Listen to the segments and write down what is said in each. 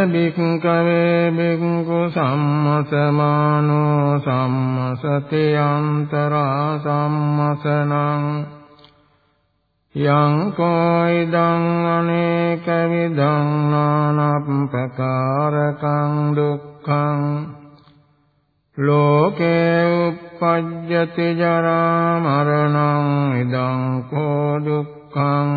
ඉද බික්කවේ බික්කු සම්මසමානෝ සම්මසති අන්තරා සම්මසනං යං කෝයිදං අනේක විදං නානප්පකාරකං දුක්ඛං ලෝකේ උප්පජ්ජති ජරා මරණං ඉදං කෝ දුක්ඛං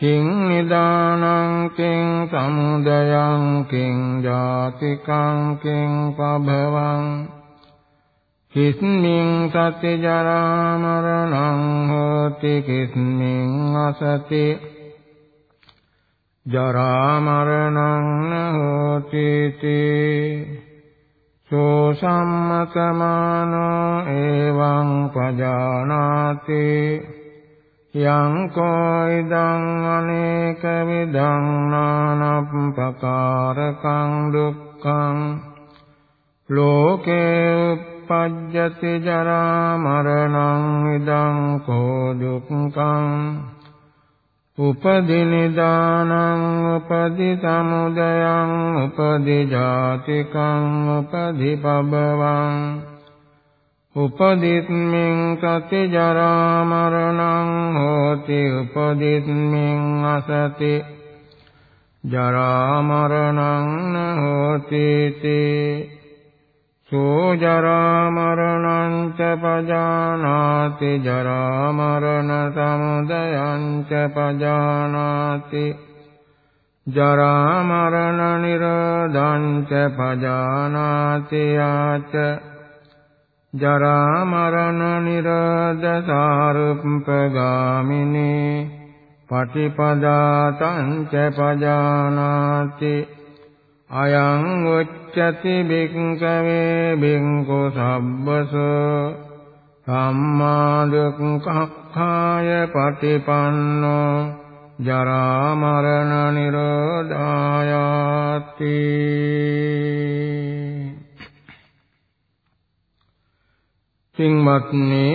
කිං නිදානං කිං සමුදයං කිං ජාතිකං කිං පභවං කිස්මින් සති ජරා මරණං හෝති කිස්මින් අසති ජරා මරණං හෝති තී සෝ සම්මතමානෝ එවං පජානාති යං කෝයිදං අනේක විදං නානප්පකාරකං දුක්ඛං ලෝකේ උප්පජ්ජති ජරා මරණං ඉදං කෝ දුක්ඛං උපදි නිදානං උපදි සමුදයං උපදි ජාතිකං උපදි පබවං උපදිස්මින් සති ජරා මරණං හෝති උපදිස්මින් අසති ජරා මරණං හෝති තේ. සෝ ජරා මරණං ච පජානාති ජරා මරණ සමුදයං ච පජානාති. ජරා මරණ නිරෝධං ච පජානාති ආච ජරා මරණ නිරෝධ සාරුප්පගාමිනී පටිපදාතං ච පජානාති අයං උච්චති බික්කවේ බින්කු සබ්බසෝ සම්මා දුක්ඛාය පටිපන්නෝ ජරා මරණ නිරෝධායාති පින්වත්නි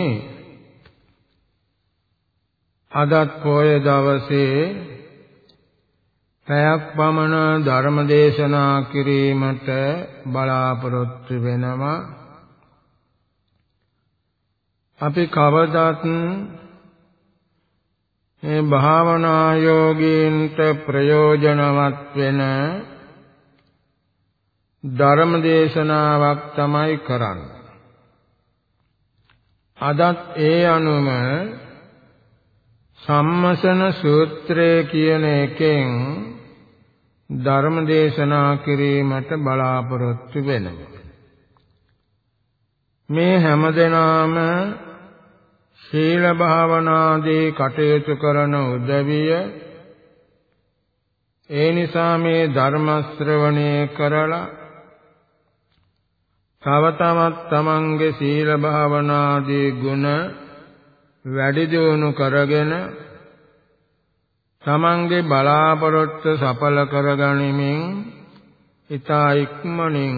අදත් පොය දවසේ පැයක් පමණ ධර්ම දේශනා කිරීමට බලාපොරොත්තු වෙනවා. අපි කවදත් මේ භාවනා යෝගීන්ට ප්‍රයෝජනවත් වෙන ධර්ම දේශනාවක් තමයි කරන්නේ. අදත් ඒ අනුම සම්මසන සූත්‍රය කියන එකෙන් ධර්ම දේශනා කිරීමට බලාපොරොත්තු වෙනවා. මේ හැමදෙනාම ශීල භාවනාදී කටයුතු කරන උදවිය ඒ නිසා මේ ධර්ම ශ්‍රවණය කරලා තව තවත් තමන්ගේ සීල භාවනාදී ගුණ වැඩි දියුණු කරගෙන තමන්ගේ බලාපොරොත්තු සඵල කරගනිමින් ඊතා ඉක්මනින්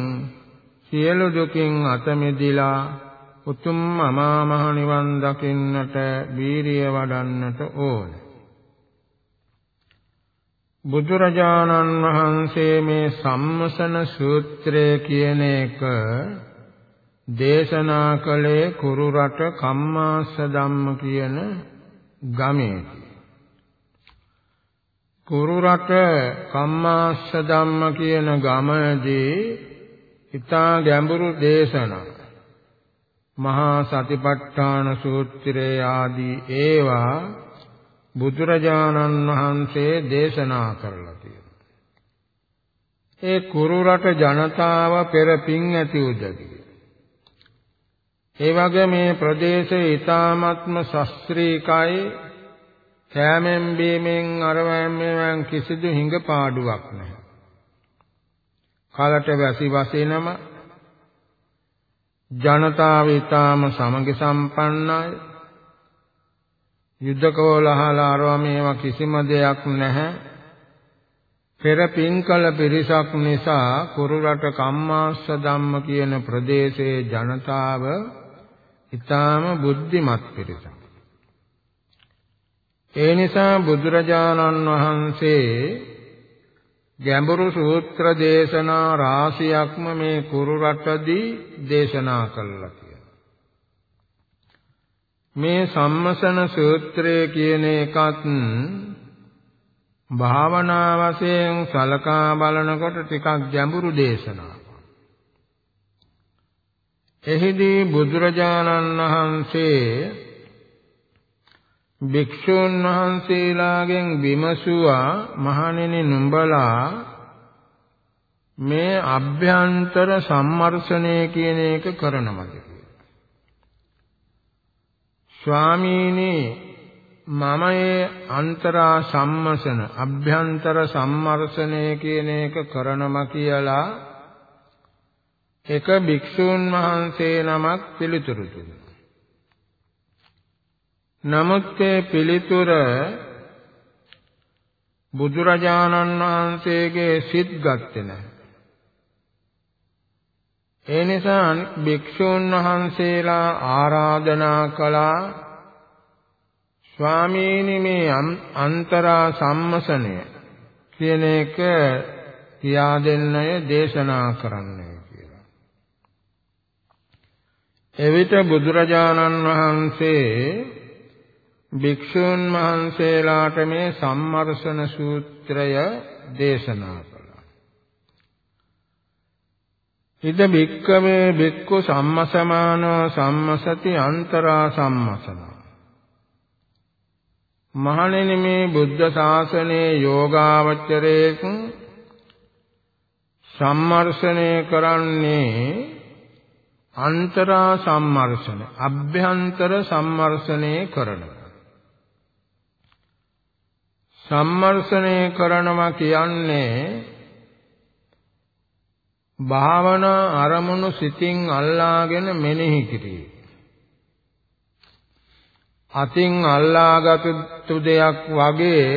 සියලු දුකින් අත මිදිලා උතුම් අමා මහ නිවන් දකින්නට වීරිය වඩන්නට ඕන. බුදුරජාණන් වහන්සේ මේ සම්මසන සූත්‍රය කියන එක දේශනා කළේ කුරු රට කම්මාස ධම්ම කියන ගමේදී. කුරු රට කම්මාස්ස ධම්ම කියන ගමදී ඊතා ගැඹුරු දේශනා මහා සතිපට්ඨාන සූත්‍රයේ ආදී ඒවා බුදුරජාණන් වහන්සේ දේශනා කරලා තියෙනවා. ඒ කුරු රට ජනතාව පෙර පිං ඇති උදකි. ඒ වගේ මේ ප්‍රදේශයේ ඊ타ත්ම ශාස්ත්‍රීකයි කෑමෙන් බීමෙන් අරවැම් මේවන් කිසිදු හිඟ පාඩුවක් නැහැ. කලට වැසි වසිනම ජනතාව ඊටාම සමගි සම්පන්නයි. යුද්ධකෝලහල අරවා මේවා කිසිම දෙයක් නැහැ. පෙර පින්කල පිරිසක් නිසා කුරුරට කම්මාස්ස ධම්ම කියන ප්‍රදේශයේ ජනතාව ඊටාම බුද්ධිමත් පිරිසක්. ඒ නිසා බුදුරජාණන් වහන්සේ ගැඹුරු සූත්‍ර දේශනා රාශියක්ම මේ කුරු රටදී දේශනා කළා කියලා. මේ සම්මසන සූත්‍රය කියන එකත් භාවනා වශයෙන් සලකා බලනකොට ටිකක් ගැඹුරු දේශනාවක්. එහිදී බුදුරජාණන් වහන්සේ භික්ෂුන් වහන්සේලාගෙන් විමසුවා මහණෙනි නුඹලා මේ අභ්‍යන්තර සම්මර්ෂණය කියන එක කරනවද ස්වාමීනි මම ඒ අන්තරා සම්මසන අභ්‍යන්තර සම්මර්ෂණය කියන එක කරනම කියලා එක භික්ෂූන් වහන්සේ නමක් පිළිතුරු දුන්නා. නමුත් ඒ පිළිතුර බුදුරජාණන් වහන්සේගේ සිත් ගත්තේ නැහැ. ඒ නිසා භික්ෂූන් වහන්සේලා ආරාධනා කළා ස්වාමීනි මේ අන්තරා සම්මසනය කියන එක කියා දෙන්නය දේශනා කරන්නයි කියලා. එවිට බුදුරජාණන් වහන්සේ භික්ෂූන් වහන්සේලාට මේ සම්මර්ෂණ සූත්‍රය දේශනා කළා. ඉද භික්කමේ භික්ඛු සම්මසමානෝ සම්මසති අන්තරා සම්මසනෝ. මහණෙනි මේ බුද්ධ ශාසනයේ යෝගාවචරයේක සම්මර්ෂණය කරන්නේ අන්තරා සම්මර්ෂණ අභ්‍යන්තර සම්මර්ෂණය කරනවා. සම්මර්ෂණය කරනවා කියන්නේ භාවනා අරමුණු සිතින් අල්ලාගෙන මෙනෙහි කිරීම අතින් අල්ලාගත්තු දෙයක් වගේ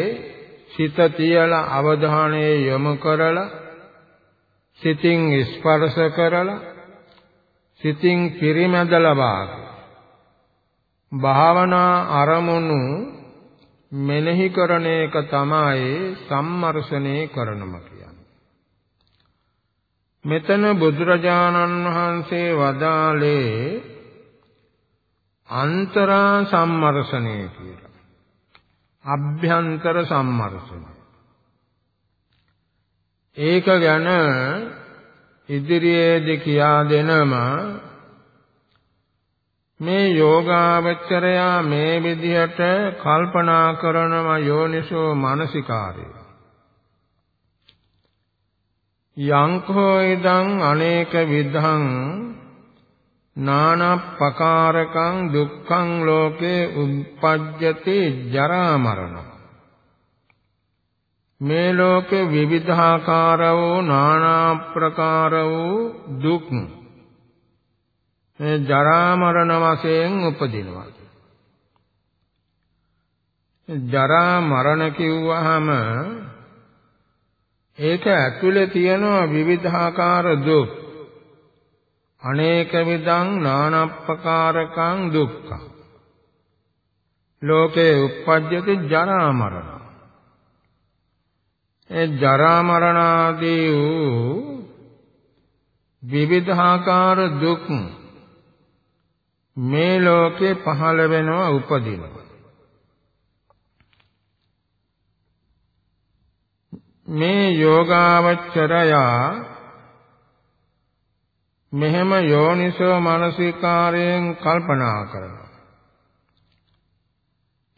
සිත තියලා අවධානය යොමු කරලා සිතින් ස්පර්ශ කරලා සිතින් පිරිමැදලා වාගේ භාවනා අරමුණු මෙනෙහි කරන එක තමයි සම්මර්ෂණය කරනම කියන්නේ. මෙතන බුදුරජාණන් වහන්සේ වදාළේ අන්තරා සම්මර්ෂණය කියලා. අභ්‍යන්තර සම්මර්ෂණය. ඒක ගැන ඉදිරියේදී කියා දෙනම මේ යෝගාවචරයා මේ විදිහට කල්පනා කරනම යෝනිසෝ මානසිකාරය. යංකෝ ඉදං අනේක විධං නානප්පකාරකං දුක්ඛං ලෝකේ උප්පජ්ජති ජරා මරණ මේ ලෝකේ විවිධාකාර වූ නානා ප්‍රකාර වූ දුක් මේ ජරා මරණ වශයෙන් උපදිනවා. ජරා මරණ කිව්වහම ඒක ඇතුලේ තියෙනවා විවිධාකාර දුක්. අනේක විදං නානප්පකාරකං දුක්ඛ. ලෝකේ උප්පජ්ජති ජරා මරණ. ඒ ජරා මරණ ආදී වූ විවිධාකාර දුක් මේ ලෝකේ පහළ වෙනවා උපදිනවා. මේ යෝගාවචරයා මෙහෙම යෝනිසෝ මානසිකාරයෙන් කල්පනා කරනවා.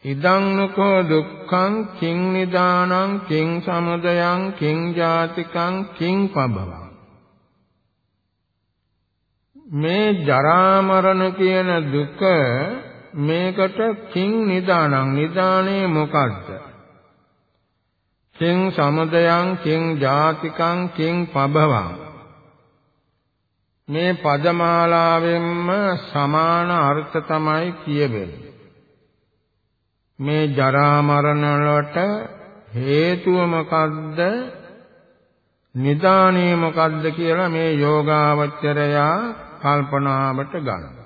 ඉදං නකෝ දුක්ඛං කිං නිදානං කිං සමුදයං කිං ජාතිකං කිං පබවං. මේ ජරා මරණ කියන දුක මේකට කිං නිදානං. නිදානේ මොකද්ද? කිං සමුදයං කිං ජාතිකං කිං පබවං. මේ පදමාලාවෙන්ම සමාන අර්ථ තමයි කියවෙන්නේ. මේ ජරා මරණ වලට හේතුව මොකද්ද? නිදානේ මොකද්ද කියලා මේ යෝගාවචරයා කල්පනාවට ගන්න.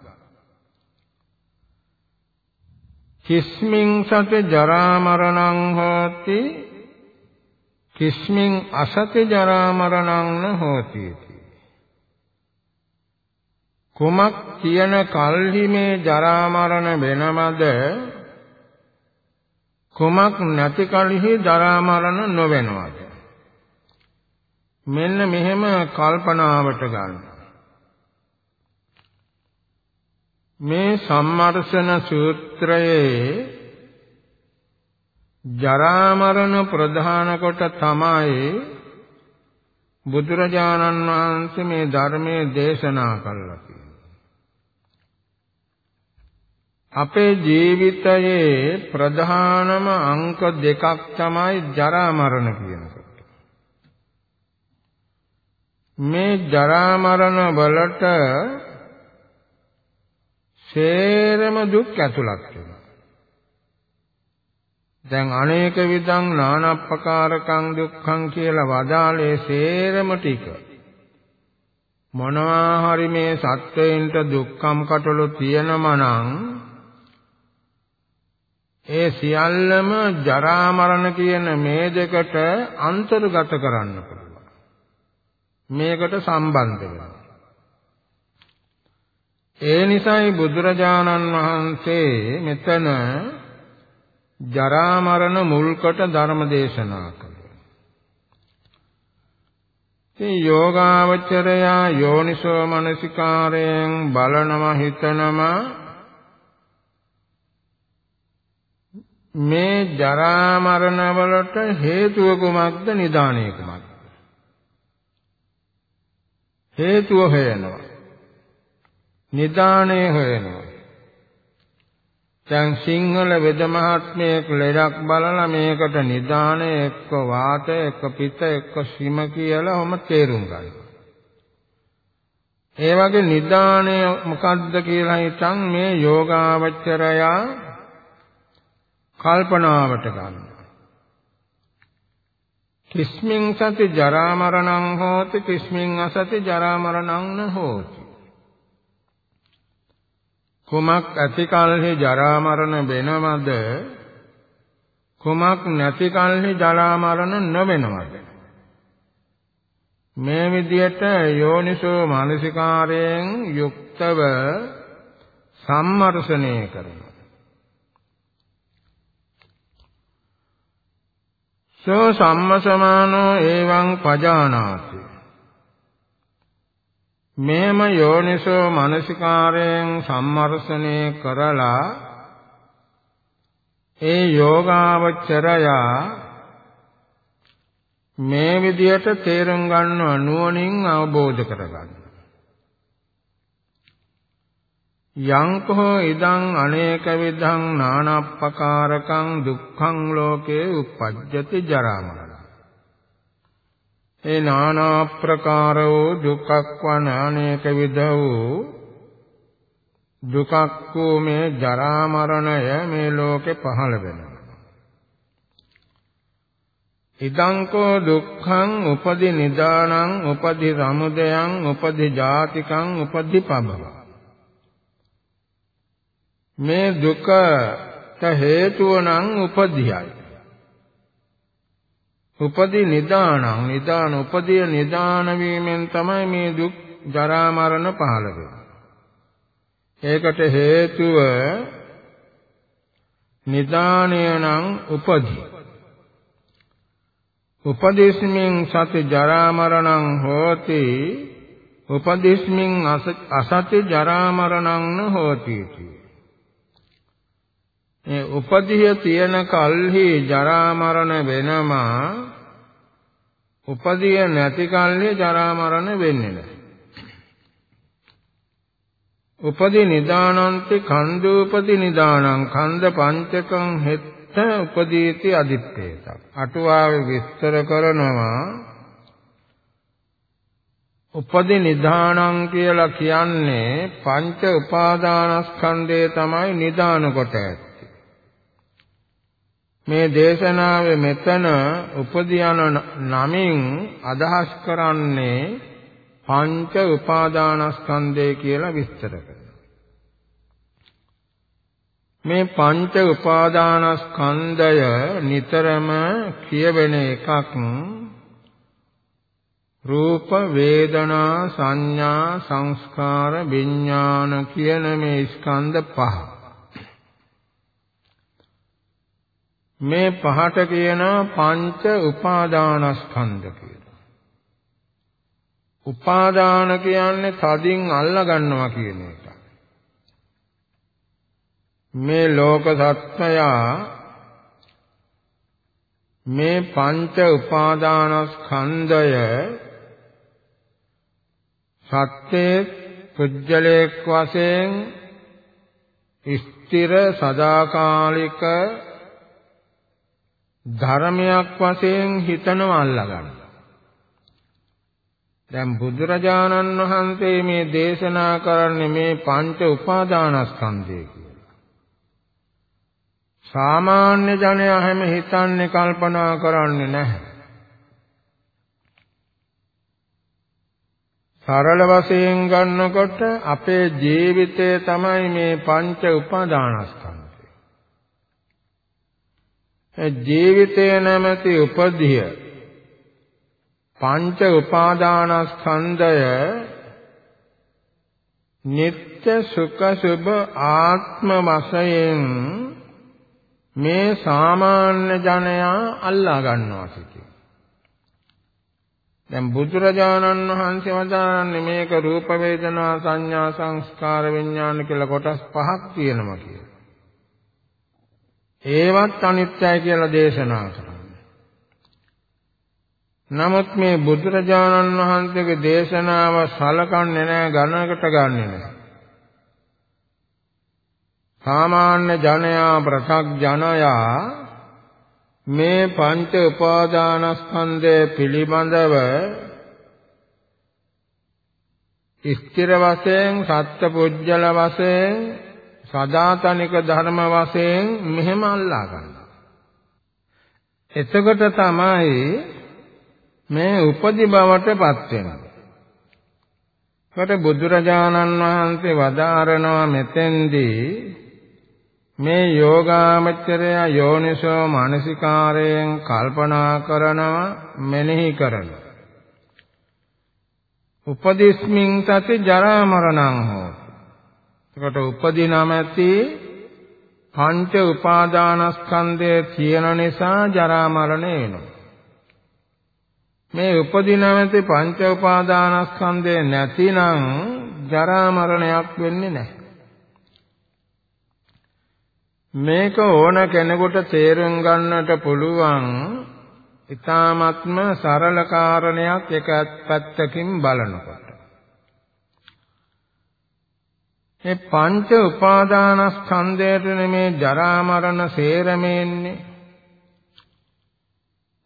කිස්මින් සත ජරා මරණං හෝති කිස්මින් අසත ජරා මරණං න හෝති කුමක් කියන කල්හි මේ ජරා මරණ වෙනමද? කුමක් නැති කලෙහි දරා මරණ නොවෙනවද? මෙන්න මෙහෙම කල්පනාවට ගන්න. මේ සම්මර්ෂණ සූත්‍රයේ ජරා මරණ ප්‍රධාන කොට තමයි බුදුරජාණන් වහන්සේ මේ ධර්මයේ දේශනා කළා අපේ ජීවිතයේ ප්‍රධානම අංක දෙකක් තමයි ජරා මරණ කියනකොට. මේ ජරා මරණ වලට සේරම දුක් ඇතුළත් වෙනවා. දැන් අනේක විදං නානප්පකාරකං දුක්ඛං කියලා වදාලේ සේරම ටික මොනවා හරි මේ සත්වයින්ට දුක්ඛම් කටළු තියෙනම නම් ඒ සියල්ලම ජරා මරණ කියන මේ දෙකට අන්තර්ගත කරන්න පුළුවන්. මේකට සම්බන්ධ වෙනවා. ඒ නිසායි බුදුරජාණන් වහන්සේ මෙතන ජරා මරණ මුල්කොට ධර්ම දේශනා කළා. මේ යෝගාවචරයා යෝනිසෝ මනසිකාරයෙන් බලනවා හිතනවා මේ ජරා මරණ වලට හේතුව කුමක්ද? නිදාණය කුමක්ද? හේතුව හොයනවා. නිදාණය හොයනවා. දැන් සිංහල වෙද මහත්මයෙක් ලෙඩක් බලලා මේකට නිදාණය එක්ක වාතය එක්ක පිත එක්ක සීම කියලා ඔහම තේරුම් ගන්නවා ඒ වගේ නිදාණය මොකද්ද කියලා හිතන් මේ යෝගාවචරයා කල්පනාවට ගන්න. කිස්මින් සති ජරා මරණං හෝති කිස්මින් අසති ජරා මරණං න හෝති. කුමක් ඇති කල්හි ජරා මරණ වෙනවද? කුමක් නැති කල්හි ජරා මරණ නොවෙනවද? මේ විදියට යෝනිසෝ මානසිකාරයෙන් යුක්තව සම්මර්ෂණය කරනවා. සෝ සම්මසමානෝ එවං පජානාති මේම යෝනිසෝ මනසිකාරයෙන් සම්මර්ෂණය කරලා ඒ යෝගාවචරයා මේ විදියට තේරුම් ගන්නව නුවණින් අවබෝධ කරගන්න යංකෝ ඉදං අනේක විධං නානප්පකාරකං දුක්ඛං ලෝකේ උප්පජ්ජති ජරා මරණ. ඒ නානා ප්‍රකාර වූ දුක්ඛ වන අනේක විධ වූ දුකක් වූ මේ ජරා මරණය මේ ලෝකේ පහළ වෙනවා. ඉදංකෝ දුක්ඛං උපදි නිදානං උපදි සමුදයං උපදි ජාතිකං උපදි පබව මේ දුකට හේතුව නම් උපදියයි උපදි නිදානං නිදාන උපදිය නිදාන වීමෙන් තමයි මේ දුක් ජරා මරණ පහළ වෙන්නේ. ඒකට හේතුව නිදානය නම් උපදී. උපදේශමින් සති ජරා මරණං හෝති උපදේශමින් අසති ජරා මරණං න හෝති. මේ උපදිය තියෙන කල්හි ජරා මරණ වෙනමා උපදිය නැති කල්හි ජරා මරණ වෙන්නේ නැහැ. උපදි නිදානන්ති කන්දූපති නිදානං කන්ද පංචකං හෙත්ත උපදීති අදිත්තේත. අටුවාවේ විස්තර කරනවා උපදි නිදානං කියලා කියන්නේ පංච උපාදානස්කන්ධය තමයි නිදාන කොට ඇත්තේ. මේ දේශනාවේ මෙතන උපදියන නමින් අදහස් කරන්නේ පංච උපාදානස්කන්ධය කියලා විස්තර කරනවා. මේ පංච උපාදානස්කන්ධය නිතරම කියවෙන එකක් රූප වේදනා සංඥා සංස්කාර විඥාන කියන මේ ස්කන්ධ පහ. මේ පහට කියන පංච උපාදානස්කන්ධ කියලා. උපාදාන කියන්නේ තදින් අල්ලා ගන්නවා කියන එක. මේ ලෝක සත්‍යයා මේ පංච උපාදානස්කන්ධය සත්‍යයේ පුජ්‍යලේක් වශයෙන් ස්ථිර සදාකාලික ධර්මයක් වශයෙන් හිතනව අල්ලා ගන්න. දැන් බුදුරජාණන් වහන්සේ මේ දේශනා කරන්නේ මේ පංච උපාදානස්කන්ධය කියලා. සාමාන්‍ය ජනයා හැම හිතන්නේ කල්පනා කරන්නේ නැහැ. සරල වශයෙන් ගන්නකොට අපේ ජීවිතය තමයි මේ පංච උපාදානස්කන්ධය. ඒ ජීවිතය නැමැති උපදිය පංච උපාදානස්කන්ධය නিত্য සුඛ සුභ ආත්ම වශයෙන් මේ සාමාන්‍ය ජනයා අල්ලා ගන්නවා කියේ. දැන් බුදුරජාණන් වහන්සේ වදාරන්නේ මේක රූප වේදනා සංඥා සංස්කාර විඥාන කියලා කොටස් පහක් තියෙනවා කියලා. ඒවත් අනිත්‍යයි කියලා දේශනා කරා. නමුත් මේ බුදුරජාණන් වහන්සේගේ දේශනාව සලකන්නේ නැහැ ගණනකට ගන්නෙ නැහැ. සාමාන්‍ය ජනයා ප්‍රසග්ජනයා මේ පංච උපාදානස්කන්ධය පිළිබඳව ස්ථිර වශයෙන් සත්පුජ්‍යල වශයෙන් සදාතනික ධර්ම වශයෙන් මෙහෙම අල්ලා ගන්නවා. එතකොට තමයි මේ උපදි බවටපත් වෙනවා. කොට බුදුරජාණන් වහන්සේ වදාරනවා මෙතෙන්දී මේ යෝගාමචරය යෝනිසෝ මානසිකාරයෙන් කල්පනා කරනවා මෙනෙහි කරනවා. උපදිස්මින් සති ජරා මරණං හෝති. එතකොට උපදි නැමැති පංච උපාදානස්කන්ධය තියෙන නිසා ජරා මරණ එනවා. මේ උපදී නැමැති පංච උපාදානස්කන්ධය නැතිනම් ජරා මරණයක් වෙන්නේ නැහැ. මේක ඕන කෙනෙකුට තේරුම් ගන්නට පුළුවන් ඊ타ත්ම සරල කාරණයක් එක පැත්තකින් බලනකොට. මේ පංච උපාදානස්කන්ධයට නෙමේ ජරා මරණ සේරමෙන්නේ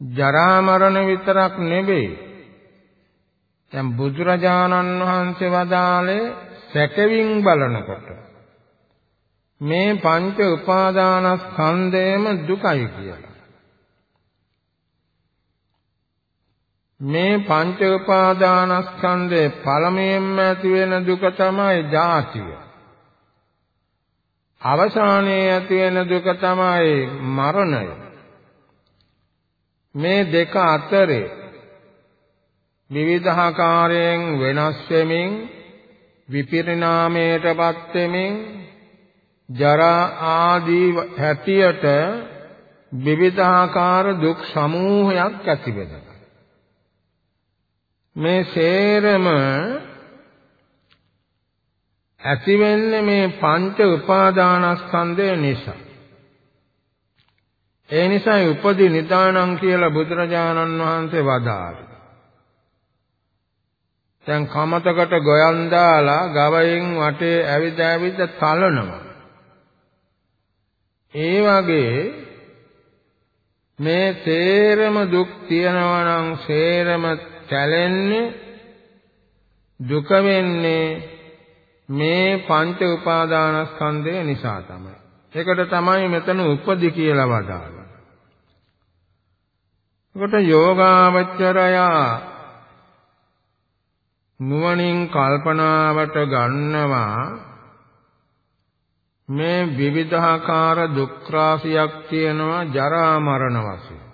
ජරා මරණ විතරක් නෙවෙයි. දැන් බුදුරජාණන් වහන්සේ වදාළේ සැකවින් බලනකොට මේ පංච උපාදානස්කන්ධයම දුකයි කියලා. මේ පංච උපාදානස්කන්ධේ පළමුවෙන්ම ඇති වෙන දුක තමයි ජාතිය. අවසානයේ ඇති වෙන දුක තමයි මරණය. මේ දෙක අතරේ විවිධාකාරයෙන් වෙනස් වෙමින් විපරිණාමයටපත් වෙමින් ජරා ආදී හැටියට විවිධාකාර දුක් සමූහයක් ඇති වෙනවා. මේ සේරම ඇති වෙන්නේ මේ පංච උපාදානස්කන්ධය නිසා. ඒ නිසායි උපදි නිදානං කියලා බුදුරජාණන් වහන්සේ වදාළේ. දැන් කමතකට ගොයන් දාලා ගවයින් වටේ ඇවිද ඇවිද තලනවා. ඒ වගේ මේ සේරම දුක් තියනවා නම් සේරම කැලෙන්නේ දුක වෙන්නේ මේ පංච උපාදානස්කන්ධය නිසා තමයි. ඒකට තමයි මෙතන උපදි කියලා වදාළා. ඒකට යෝගාවචරයා නුවණින් කල්පනාවට ගන්නවා මේ විවිධාකාර දුක් රාශියක් තියෙනවා ජරා මරණ වශයෙන්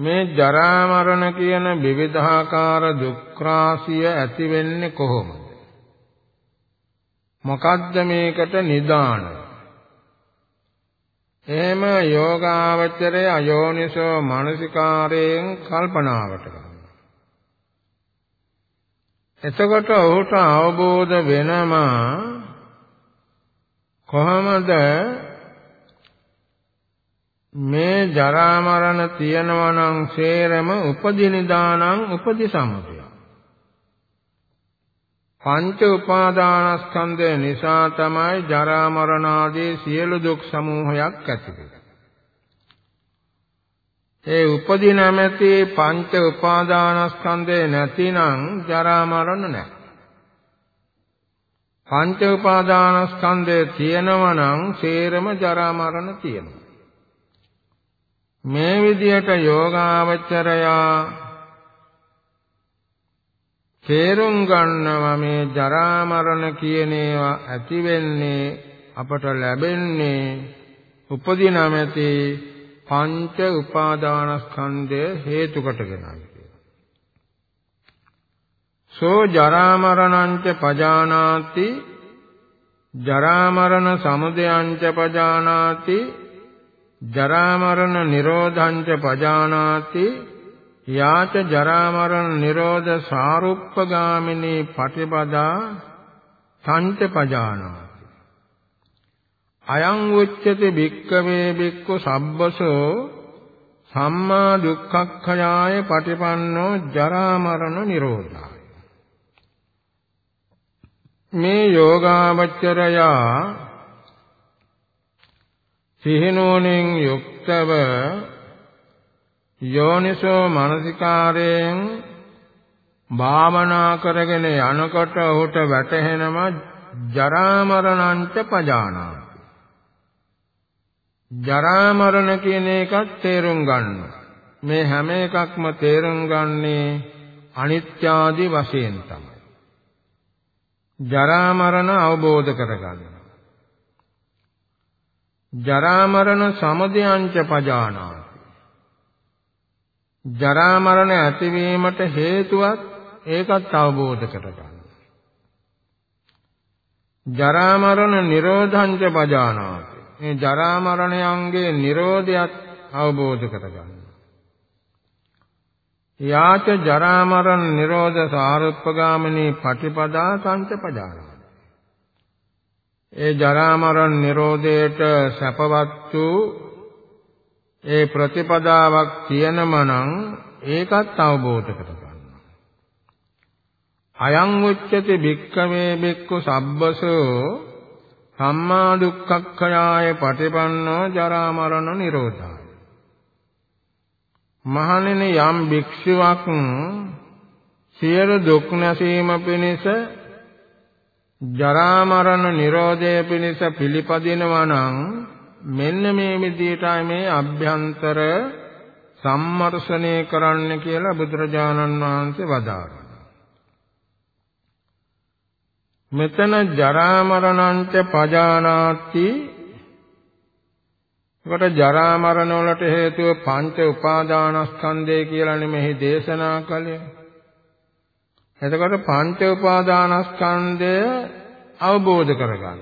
මේ ජරා මරණ කියන විවිධාකාර දුක් රාශිය ඇති වෙන්නේ කොහොමද? මොකද්ද මේකට නිදාන? එහෙම යෝගාවචරය අයෝනිසෝ මානසිකාරයෙන් කල්පනාවට ගන්නවා එතකොට ඔහුට අවබෝධ වෙනවා කොහොමද මේ ජරා මරණ තියෙනවා නම් සේරම උපදිනිදානං උපදිසමුදය. පංච උපාදානස්කන්ධය නිසා තමයි ජරා මරණ ආදී සියලු දුක් සමූහයක් ඇති වෙන්නේ. ඒ උපදී නැමැති පංච උපාදානස්කන්ධය නැතිනම් ජරා මරණ නැහැ. පංච උපාදානස්කන්ධය තියෙනවා නම් සේරම ජරා මරණ තියෙනවා. මේ විදියට යෝගාවචරයා තේරුම් ගන්නවා මේ ජරා මරණ කියන ඒවා ඇති වෙන්නේ අපට ලැබෙන්නේ උපදින නැති පංච උපාදානස්කන්ධය හේතු කොටගෙනයි සෝ ජරා මරණංච පජානාති ජරා මරණ සමුදයංච පජානාති ජරා මරණ නිරෝධංච පජානාති යාච ජරා මරණ නිරෝධ සාරුප්පගාමිනී පටිපදා සංච පජානාති. අයං උච්චති භික්කවේ භික්ඛු සබ්බසෝ සම්මා දුක්ඛක්ඛයාය පටිපන්නෝ ජරා මරණ නිරෝධාය. මේ යෝගාවචරයා සිහිනුවණින් යුක්තව යෝනිසෝ මනසිකාරයෙන් භාවනා කරගෙන යනකොට ඔහුට වැටහෙනම ජරා මරණංච පජානාති. ජරා මරණ කියන එකත් තේරුම් ගන්න. මේ හැම එකක්ම තේරුම් ගන්නේ අනිත්‍යාදි වශයෙන් තමයි. ජරා මරණ අවබෝධ කරගන්න. ජරා මරණ සමුදයංච පජානාති. ජරා මරණ ඇතිවීමට හේතුවත් ඒකත් අවබෝධ කරගන්න. ජරා මරණ නිරෝධංච පජානාති. මේ ජරා මරණයන්ගේ නිරෝධයත් අවබෝධ කරගන්න. යාච ජරා මරණ නිරෝධ සාරුප්පගාමිනී පටිපදා සංච පජානාති. ඒ ජරා මරණ නිරෝධයට සැපවත් වූ ඒ ප්‍රතිපදාවක් තියෙනම නම් ඒකත් අවබෝධ කරගන්න. අයං උච්චති භික්ඛවේ භික්ඛු සබ්බසෝ සම්මා දුක්ඛක්ඛයාය පටිපන්නෝ ජරා මරණ නිරෝධාය. මහණෙනි යම් භික්ෂුවක් සියලු දුක් නැසීම පිණිස ජරා මරණ නිරෝධය පිණිස පිළිපදිනවා නම් මෙන්න මේ විදිහටයි මේ අභ්‍යන්තර සම්මර්ෂණය කරන්න කියලා බුදුරජාණන් වහන්සේ වදාළා. මෙතන ජරා මරණංච පජානාති ඒකට ජරා මරණ වලට හේතුව පංච උපාදානස්කන්ධය කියලා නෙමෙයි දේශනා කළේ. එතකොට පංච උපාදානස්කන්ධය අවබෝධ කරගන්න.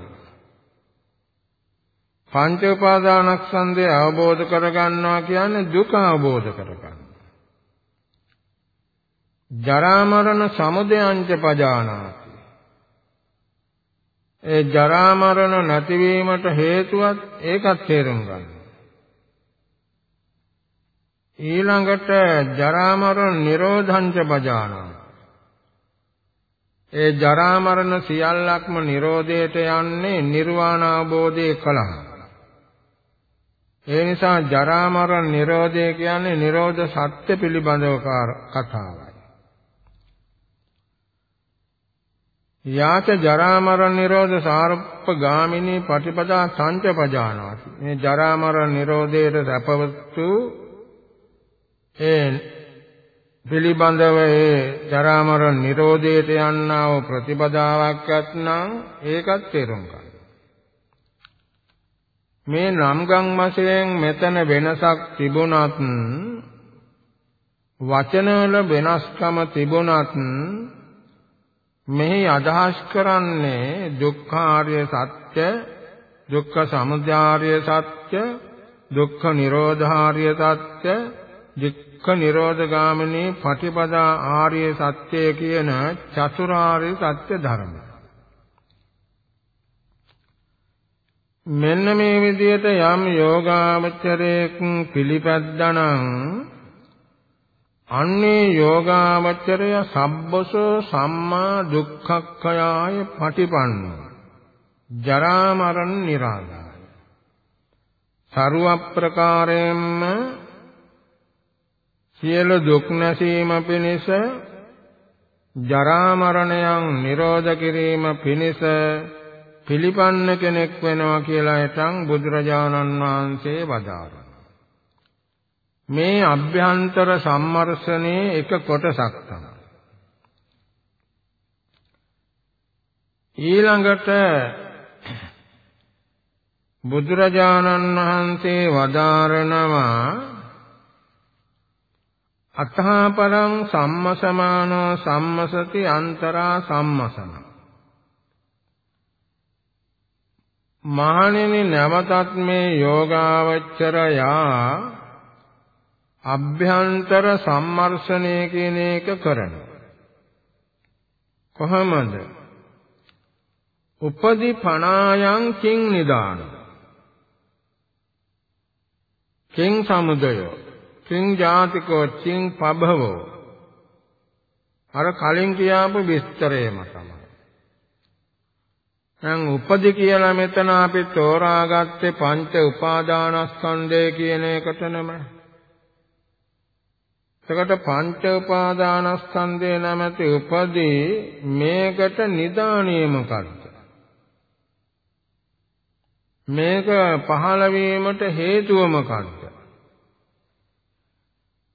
පංච උපාදානස්කන්ධය අවබෝධ කරගන්නවා කියන්නේ දුක අවබෝධ කරගන්න. ජරා මරණ සමුදයංච පජානාති. ඒ ජරා මරණ නැතිවීමට හේතුවත් ඒකත් තේරුම් ගන්න. ඊළඟට ජරා මරණ නිරෝධංච පජානාති. ඒ ජරා මරණ සියල්ලක්ම නිරෝධයට යන්නේ නිර්වාණ අවබෝධයේ කලහ. ඒ නිසා ජරා මරණ නිරෝධය කියන්නේ නිරෝධ සත්‍ය පිළිබඳව කතාවයි. යාච ජරා මරණ නිරෝධ සාරප්ප ගාමිනී පටිපදා සංචපජානාති. මේ ජරා මරණ නිරෝධයට සැපවතු ඒ පිළිබඳව ඒ ජරා මරණ නිරෝධයට යන්නා වූ ප්‍රතිපදාවක් ඇත්නම් ඒකත් තේරුම් ගන්න. මේ නම්ගම් වශයෙන් මෙතන වෙනසක් තිබුණත් වචනවල වෙනස්කම තිබුණත් මෙහි අදහස් කරන්නේ දුක්ඛාර්ය සත්‍ය දුක්ඛ සමුදයාර්ය සත්‍ය දුක්ඛ නිරෝධාර්ය සත්‍ය දුක්ඛ නිරෝධගාමිනී පටිපදා ආර්ය සත්‍ය කියන චතුරාර්ය සත්‍ය ධර්ම. මෙන්න මේ විදිහට යම් යෝගාවචරයක් පිළිපැද්දනම් අන්නේ යෝගාවචරය සබ්බසෝ සම්මා දුක්ඛක්ඛයාය පටිපන්න. ජරා මරණ නිරාදාය ਸਰව ප්‍රකාරයෙන්ම සියලු දුක් නැසීම පිණිස ජරා මරණයන් නිරෝධ කිරීම පිණිස පිළිපන්න කෙනෙක් වෙනවා කියලා හිතන් බුදුරජාණන් වහන්සේ වදාළා. මේ අභ්‍යන්තර සම්මර්ෂණයේ එක කොටසක් තමයි. ඊළඟට බුදුරජාණන් වහන්සේ වදාරනවා අතහපරං සම්මසමානෝ සම්මසති අන්තරා සම්මසනං. මහණෙනි නැවතත් මේ යෝගාවචරයා අභ්‍යන්තර සම්මර්ෂණය කියන එක කරනවා. කොහොමද? උපදි පණායන් කිං නිදාන. කිං සමුදය. කිං ජාතිකෝ කිං පභවෝ අර කලින් කියපු විස්තරයම තමයි දැන් උපදි කියලා මෙතන අපි තෝරාගත්තේ පංච උපාදානස්කන්ධය කියන එකට නම. එතකොට පංච උපාදානස්කන්ධය නැමැති උපදි මේකට නිදානිය මොකක්ද? මේක පහළ වීමට හේතුව මොකක්ද?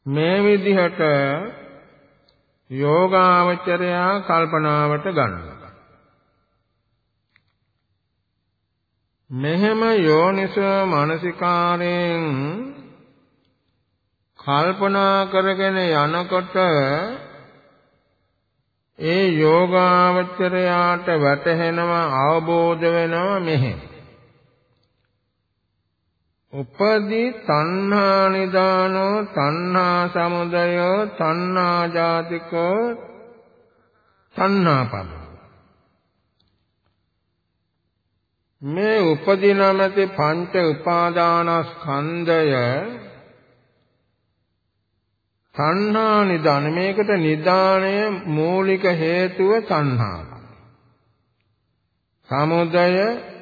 මේ විදිහට යෝගාවචරයා කල්පනාවට ගන්නවා. මෙහෙම යෝනිසෝ මානසිකාරයෙන් කල්පනා කරගෙන යනකොට ඒ යෝගාවචරයාට වැටහෙනවා අවබෝධ වෙනවා මෙහෙම උපදී තණ්හා නිදානෝ තණ්හා සමුදයෝ තණ්හා ජාතිකෝ තණ්හා පබ මේ උපදිනමැති පංච උපාදානස්කන්ධය තණ්හා නිදාන මේකට නිදානය මූලික හේතුව තණ්හාව. සමුදය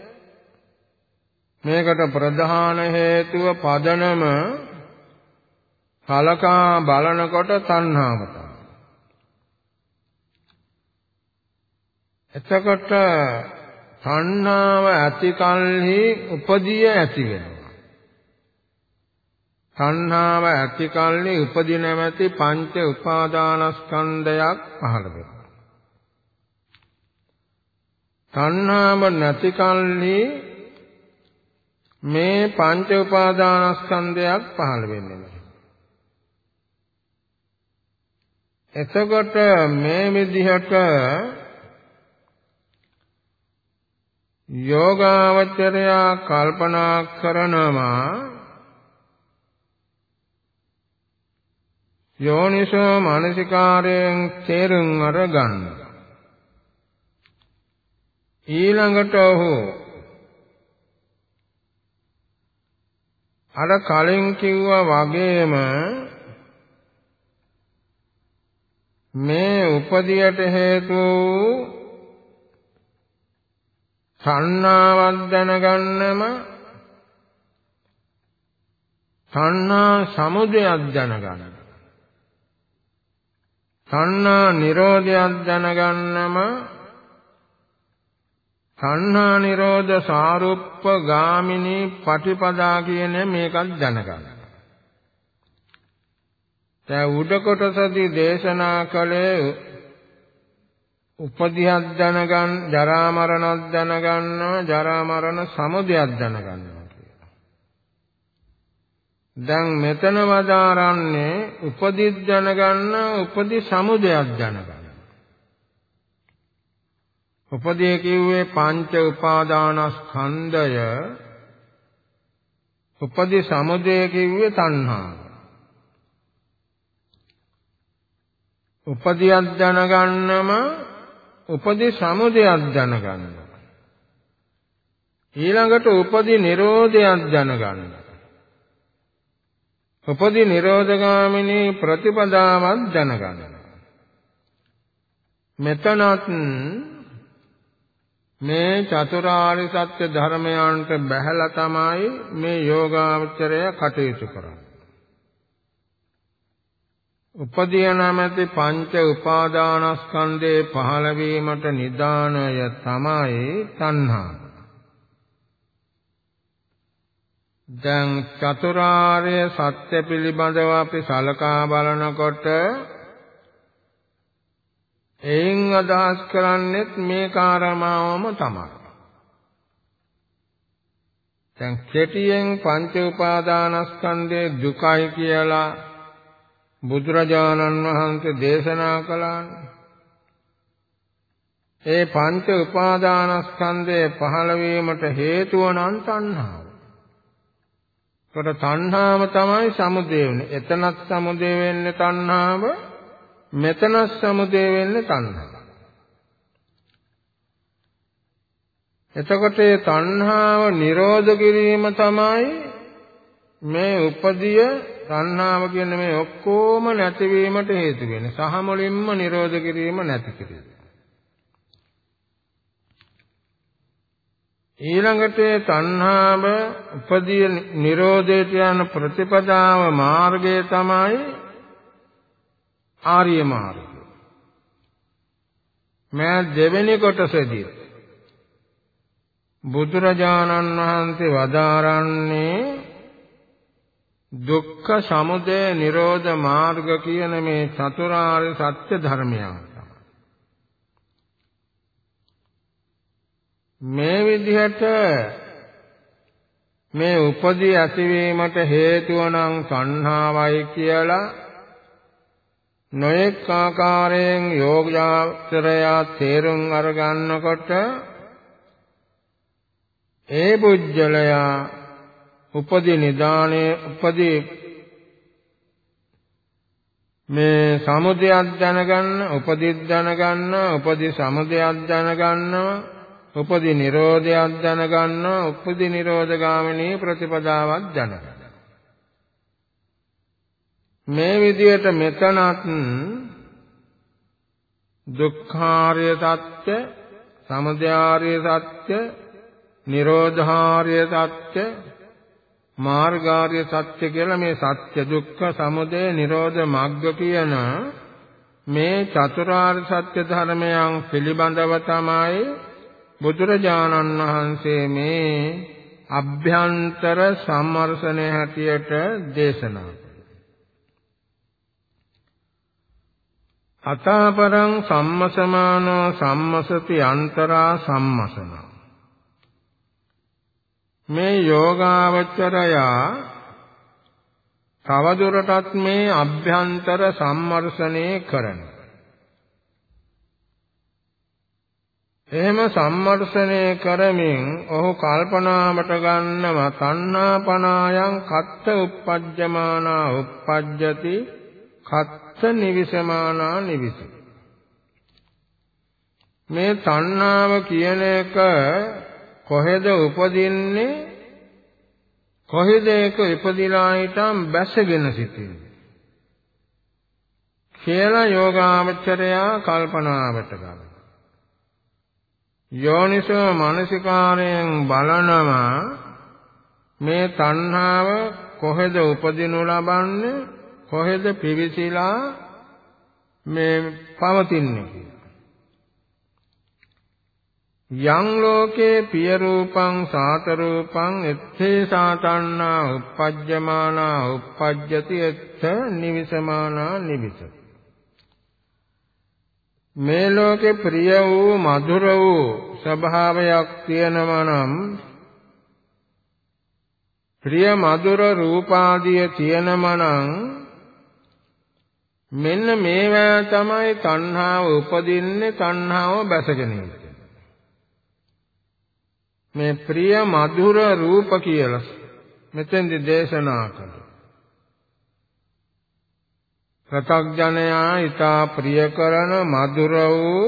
මේකට ප්‍රධාන හේතුව පදනම කලකා බලනකොට තණ්හාව තමයි. එතකොට තණ්හාව ඇති කලෙහි උපදිය ඇති වෙනවා. තණ්හාව ඇති කල්ලි උපදී නැමැති පංච උපාදානස්කන්ධයක් පහළ වෙනවා. තණ්හාව නැති කල්ලි මේ පංච උපාදානස්කන්ධයක් පහළ වෙන්නේ නැහැ. එතකොට මේ විදිහට යෝගාවචරයා කල්පනා කරනවා යෝනිසෝ මානසිකාරයෙන් තේරුම් අරගන්න ඊළඟට ඔහු අර කලින් කිව්වා වගේම මේ උපදියට හේතු තණ්හාවක් දැනගන්නම තණ්හා සමුදයක් දැනගන්න. තණ්හා නිරෝධයක් දැනගන්නම තණ්හා නිරෝධ සාරුප්ප ගාමිනී පටිපදා කියන මේකත් දැනගන්න. දැන් උඩ කොටසදී දේශනා කළේ උපදියක් දැනගන්න ජරා මරණක් දැනගන්නවා ජරා මරණ සමුදයක් දැනගන්නවා කියලා. දැන් මෙතන වදාරන්නේ උපදිත් දැනගන්න උපදි සමුදයක් දැනගන්න. උපදී කිව්වේ පංච උපාදානස්කන්ධය උපදි සමුදය කිව්වේ තණ්හාව. උපදියක් දැනගන්නම උපදි සමුදයක් දැනගන්න. ඊළඟට උපදි නිරෝධයක් දැනගන්න. උපදි නිරෝධගාමිනී ප්‍රතිපදාවක් දැනගන්න. මෙතනත් මේ චතුරාර්ය සත්‍ය ධර්මයන්ට බැහැලා තමයි මේ යෝගාචරය කටයුතු කරන්නේ. උපදිය නැමැති පංච උපාදානස්කන්ධේ පහළ වීමට නිදානය තමයි තණ්හා. දැන් චතුරාර්ය සත්‍ය පිළිබඳව අපි සලකා බලනකොට එයින් අදහස් කරන්නේත් මේ කාරණාවම තමයි. දැන් කෙටියෙන් පංච උපාදානස්කන්ධේ දුකයි කියලා බුදුරජාණන් වහන්සේ දේශනා කළානේ. ඒ පංච උපාදානස්කන්ධය පහළ වීමට හේතුව නම් තණ්හාව. කොට තණ්හාව තමයි සමුදය වෙන්නේ. එතනත් සමුදය වෙන්නේ තණ්හාව, මෙතනත් සමුදය වෙන්නේ තණ්හාව. එතකොට ඒ තණ්හාව නිරෝධ කිරීම තමයි මේ උපදිය තණ්හාව කියන මේ ඔක්කොම නැතිවීමට හේතු වෙන්නේ. සහ මුලින්ම නිරෝධ කිරීම නැති කිරීම. ඊළඟට තණ්හාව උපදී නිරෝධයට යන ප්‍රතිපදාව මාර්ගය තමයි ආර්ය මාර්ගය. මෑ දෙවෙනි කොටසදී බුදුරජාණන් වහන්සේ වදාරන්නේ දුක්ඛ සමුදය නිරෝධ මාර්ග කියන මේ චතුරාර්ය සත්‍ය ධර්මයන් මේ විදිහට මේ උපදී ඇතිවීමට හේතුව නම් සංහාවයි කියලා නොඑක ආකාරයෙන් යෝගාචරය තේරුම් අරගන්නකොට ඒ බුද්ධලයා උපදී නිදානේ උපදී මේ සමුදයක් දැනගන්න උපදිත් දැනගන්න උපදී සමුදයක් දැනගන්නවා උපදී නිරෝධයක් දැනගන්න උපදී නිරෝධ ගාමිනී ප්‍රතිපදාවක් දැනගන්න. මේ විදිහට මෙතනත් දුක්ඛාර්ය සත්‍ය සමුදයාර්ය සත්‍ය නිරෝධාර්ය සත්‍ය මාර්ගාර්ය සත්‍ය කියලා මේ සත්‍ය දුක්ඛ සමුදය නිරෝධ මග්ග කියන මේ චතුරාර්ය සත්‍ය ධර්මයන් පිළිබඳව තමයි බුදුරජාණන් වහන්සේ මේ අභ්‍යන්තර සම්මර්ෂණය හැටියට දේශනා අතාපරං සම්මසමානෝ සම්මසති අන්තරා සම්මසන. මේ යෝගාවචරයා තවදුරටත් මේ අභ්‍යන්තර සම්මර්ෂණය කරන. එහෙම සම්මර්ෂණය කරමින් ඔහු කල්පනාවට ගන්නව තණ්හාපනායන් කත්ත uppajjamana uppajjati කත්ත නිවිසමානා නිවිස. මේ තණ්හාව කියන එක කොහෙද උපදින්නේ? කොහෙද ඒක ඉපදිලා හිටම් බැසගෙන සිටින්නේ? කියලා යෝගාමචරයා කල්පනාවට ගන්න. යෝනිසෝ මනසිකාරයෙන් බලනවා මේ තණ්හාව කොහෙද උපදිනු ලබන්නේ? කොහෙද පිවිසිලා මේ පවතින්නේ යං ලෝකේ පිය රූපං සාත රූපං එත්තේ සාතන්නා uppajjamana uppajjati etta nivisamana nivisati මේ ලෝකේ ප්‍රිය වූ මధుර වූ ස්වභාවයක් තියෙනවා නම් ප්‍රිය මధుර රූපාදිය තියෙනවා නම් මෙන්න මේවා තමයි තණ්හාව උපදින්නේ තණ්හාව බැසගෙන මේ ප්‍රිය මధుර රූප කියලා මෙතෙන්දි දේශනා කළා. ප්‍රතග්ජනයා ඊතා ප්‍රිය කරන මధుර වූ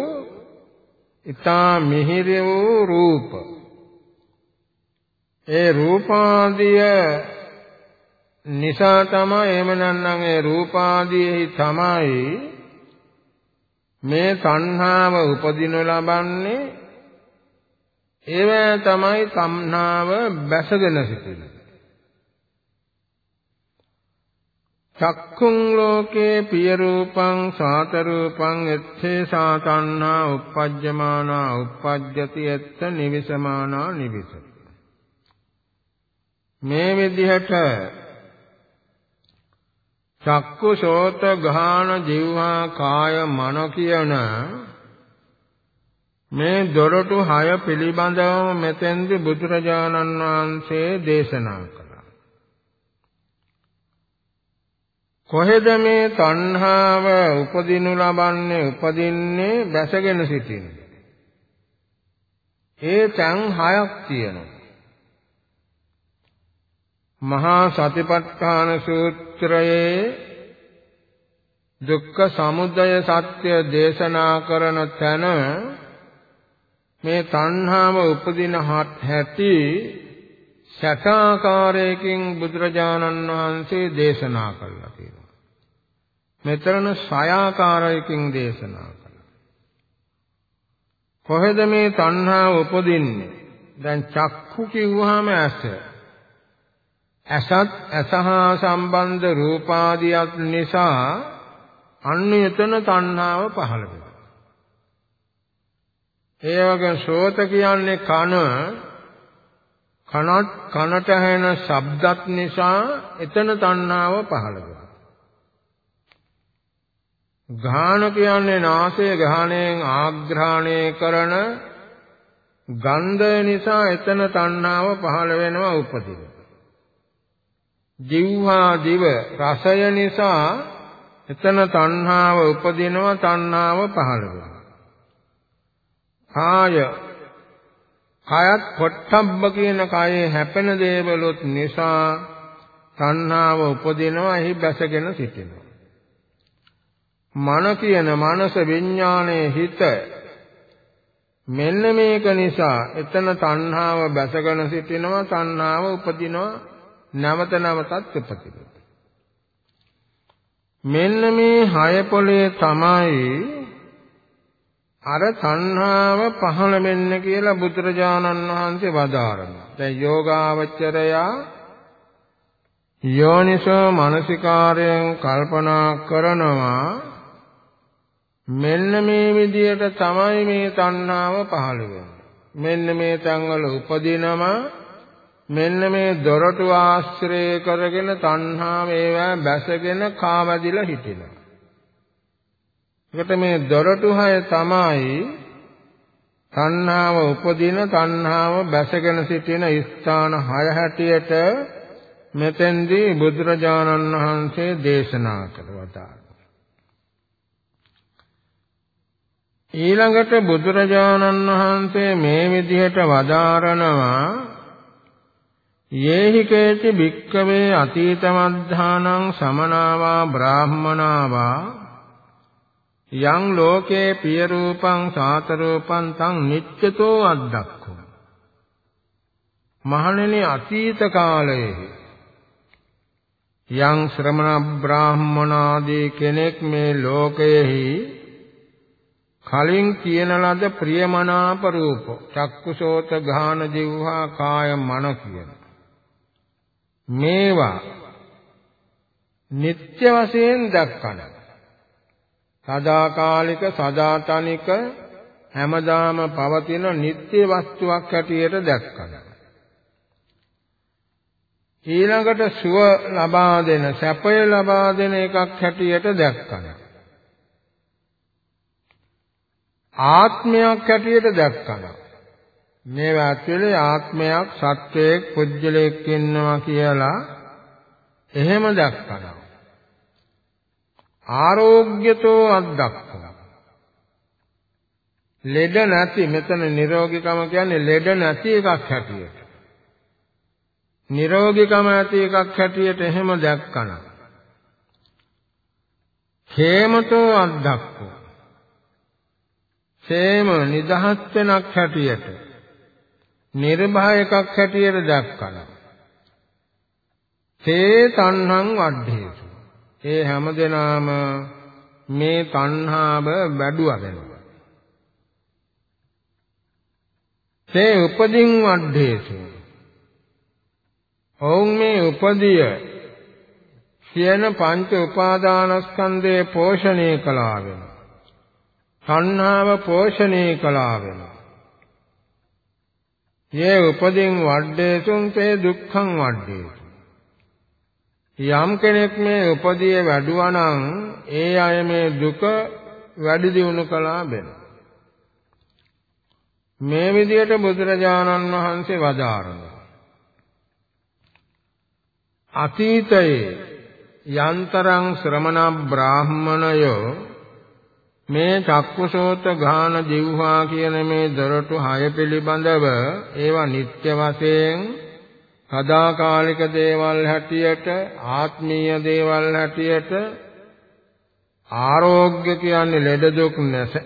ඊතා මිහිරි වූ රූප. ඒ රූපාදිය නිසා තමයි එහෙම නැත්නම් ඒ රූපාදියෙහි තමයි මේ තණ්හාව උපදිනු ලබන්නේ. ඒවැ තමයි තණ්හාව බැසගෙන සිටින්නේ චක්කුං ලෝකේ පිය රූපං සාත රූපං එත්තේ සාතන්නා uppajjamaana uppajjati etta nivisamaana nivisati මේ විදිහට චක්කු සෝත ගාන જીවහා කාය මන කියන මේ දොරටු හය පිළිබඳව මෙතෙන්දි බුදුරජාණන් වහන්සේ දේශනා කළා. කොහෙද මේ තණ්හාව උපදිනු ලබන්නේ උපදින්නේ බැසගෙන සිටින්නේ? ඒ තැන් හයක් තියෙනවා. මහා සතිපට්ඨාන සූත්‍රයේ දුක්ඛ සමුදය සත්‍ය දේශනා කරන තැන මේ තණ්හාව උපදින හැටි සතාකාරයකින් බුදුරජාණන් වහන්සේ දේශනා කළා කියලා මෙතරණ සයාකාරයකින් දේශනා කළා. කොහෙද මේ තණ්හාව උපදින්නේ? දැන් චක්ඛු කිව්වහම ඇස. ඇසත් ඇසහා සම්බන්ධ රූපාදියක් නිසා අන්න එතන තණ්හාව පහළ වෙනවා. ඒ වගේ ශෝත කියන්නේ කන කනත් කනට ඇහෙන ශබ්දත් නිසා එතන තණ්හාව පහළ වෙනවා. ගාන කියන්නේ නාසය ගාණයෙන් ආග්‍රහණය කරන ගන්ධය නිසා එතන තණ්හාව පහළ වෙනවා උපදින. ජීවහා දිව රසය නිසා එතන තණ්හාව උපදිනවා තණ්හාව පහළ වෙනවා. කාය කායත් පොට්ටබ්බ කියන කායේ හැපෙන දේවලුත් නිසා තණ්හාව උපදිනවා එහි බැසගෙන සිටිනවා. මන කියන මනස විඥානයේ හිත මෙන්න මේක නිසා එතන තණ්හාව බැසගෙන සිටිනවා තණ්හාව උපදිනවා නැවත නැවතත් උපදිනවා මෙන්න මේ හය පොලේ තමයි අර තණ්හාව පහළ වෙන්න කියලා බුදුරජාණන් වහන්සේ වදාරනවා දැන් යෝගාවචරයා යෝනිසෝ මනසිකාරයෙන් කල්පනා කරනවා මෙන්න මේ විදියට තමයි මේ තණ්හාව පහළ වෙන්නේ. මෙන්න මේ තන්වල උපදිනම මෙන්න මේ දොරටු ආශ්‍රය කරගෙන තණ්හාව ඒවා බැසගෙන කාවැදිලා හිටිනවා. ඒකට මේ දොරටු හය තමයි තණ්හාව උපදින තණ්හාව බැසගෙන සිටින ස්ථාන හය හැටියට මෙතෙන්දී බුදුරජාණන් වහන්සේ දේශනා කළා. ඊළඟට බුදුරජාණන් වහන්සේ මේ විදිහට වදාරනවා යේහි කේති භික්කවේ අතීත මද්ධානං සමනාවා බ්‍රාහ්මනාවා යං ලෝකේ පිය රූපං සාත රූපං තං නිච්චතෝ අද්දක්ඛෝ. මහණෙනි අතීත කාලයේ යං ශ්‍රමණ බ්‍රාහ්මනාදී කෙනෙක් මේ ලෝකයෙහි කලින් කියන ලද ප්‍රියමනාප රූප චක්කුසෝත ගාන ජීවහා කාය මන කියන මේවා නিত্য වශයෙන් දක්වන සදාකාලික සදාතනික හැමදාම පවතින නিত্য වස්තුවක් හැටියට දක්වන ඊළඟට සුව ලබා දෙන සැපය ලබා දෙන එකක් හැටියට දක්වන ආත්මයක් හැටියට දක්වනවා මේවා ඇතුලේ ආත්මයක් සත්වයක් පුජ්‍යලයක් ඉන්නවා කියලා එහෙම දැක්කම ආරෝග්‍යතෝ අද්දක්කම ලෙඩ නැති මෙතන නිරෝගීකම කියන්නේ ලෙඩ නැති එකක් හැටියට. නිරෝගීකම ඇති එකක් හැටියට එහෙම දැක්කම හේමතෝ අද්දක්කෝ සේම නිදහස් වෙනක් හැටියට. නිර්භය එකක් හැටියට දක්වනවා. තේ තණ්හං වඩ්ඩේසු. ඒ හැමදෙනාම මේ තණ්හාව වැඩුවා වෙනවා. තේ උපදින් වඩ්ඩේසු. ඔවුන් මේ උපදිය කියන පංච උපාදානස්කන්ධේ පෝෂණය කළා වෙනවා. තණ්හාව පෝෂණය කළා වෙනවා. යේ උපදින් වඩේසුන් තේ දුක්ඛං වඩේසු. යම් කෙනෙක් මේ උපදියේ වැඩුවා නම් ඒ අය මේ දුක වැඩි දියුණු කළා වෙනවා. මේ විදිහට බුදුරජාණන් වහන්සේ වදාරනවා. අතීතයේ යන්තරං ශ්‍රමණ බ්‍රාහ්මණයෝ මේ චක්කුසෝත ගාන ජීවහා කියන මේ දොරටු හය පිළිබඳව ඒවා නිත්‍ය වශයෙන් සදාකාලික දේවල් හැටියට ආත්මීය දේවල් හැටියට ආරෝග්‍ය කියන්නේ ලෙඩ දුක්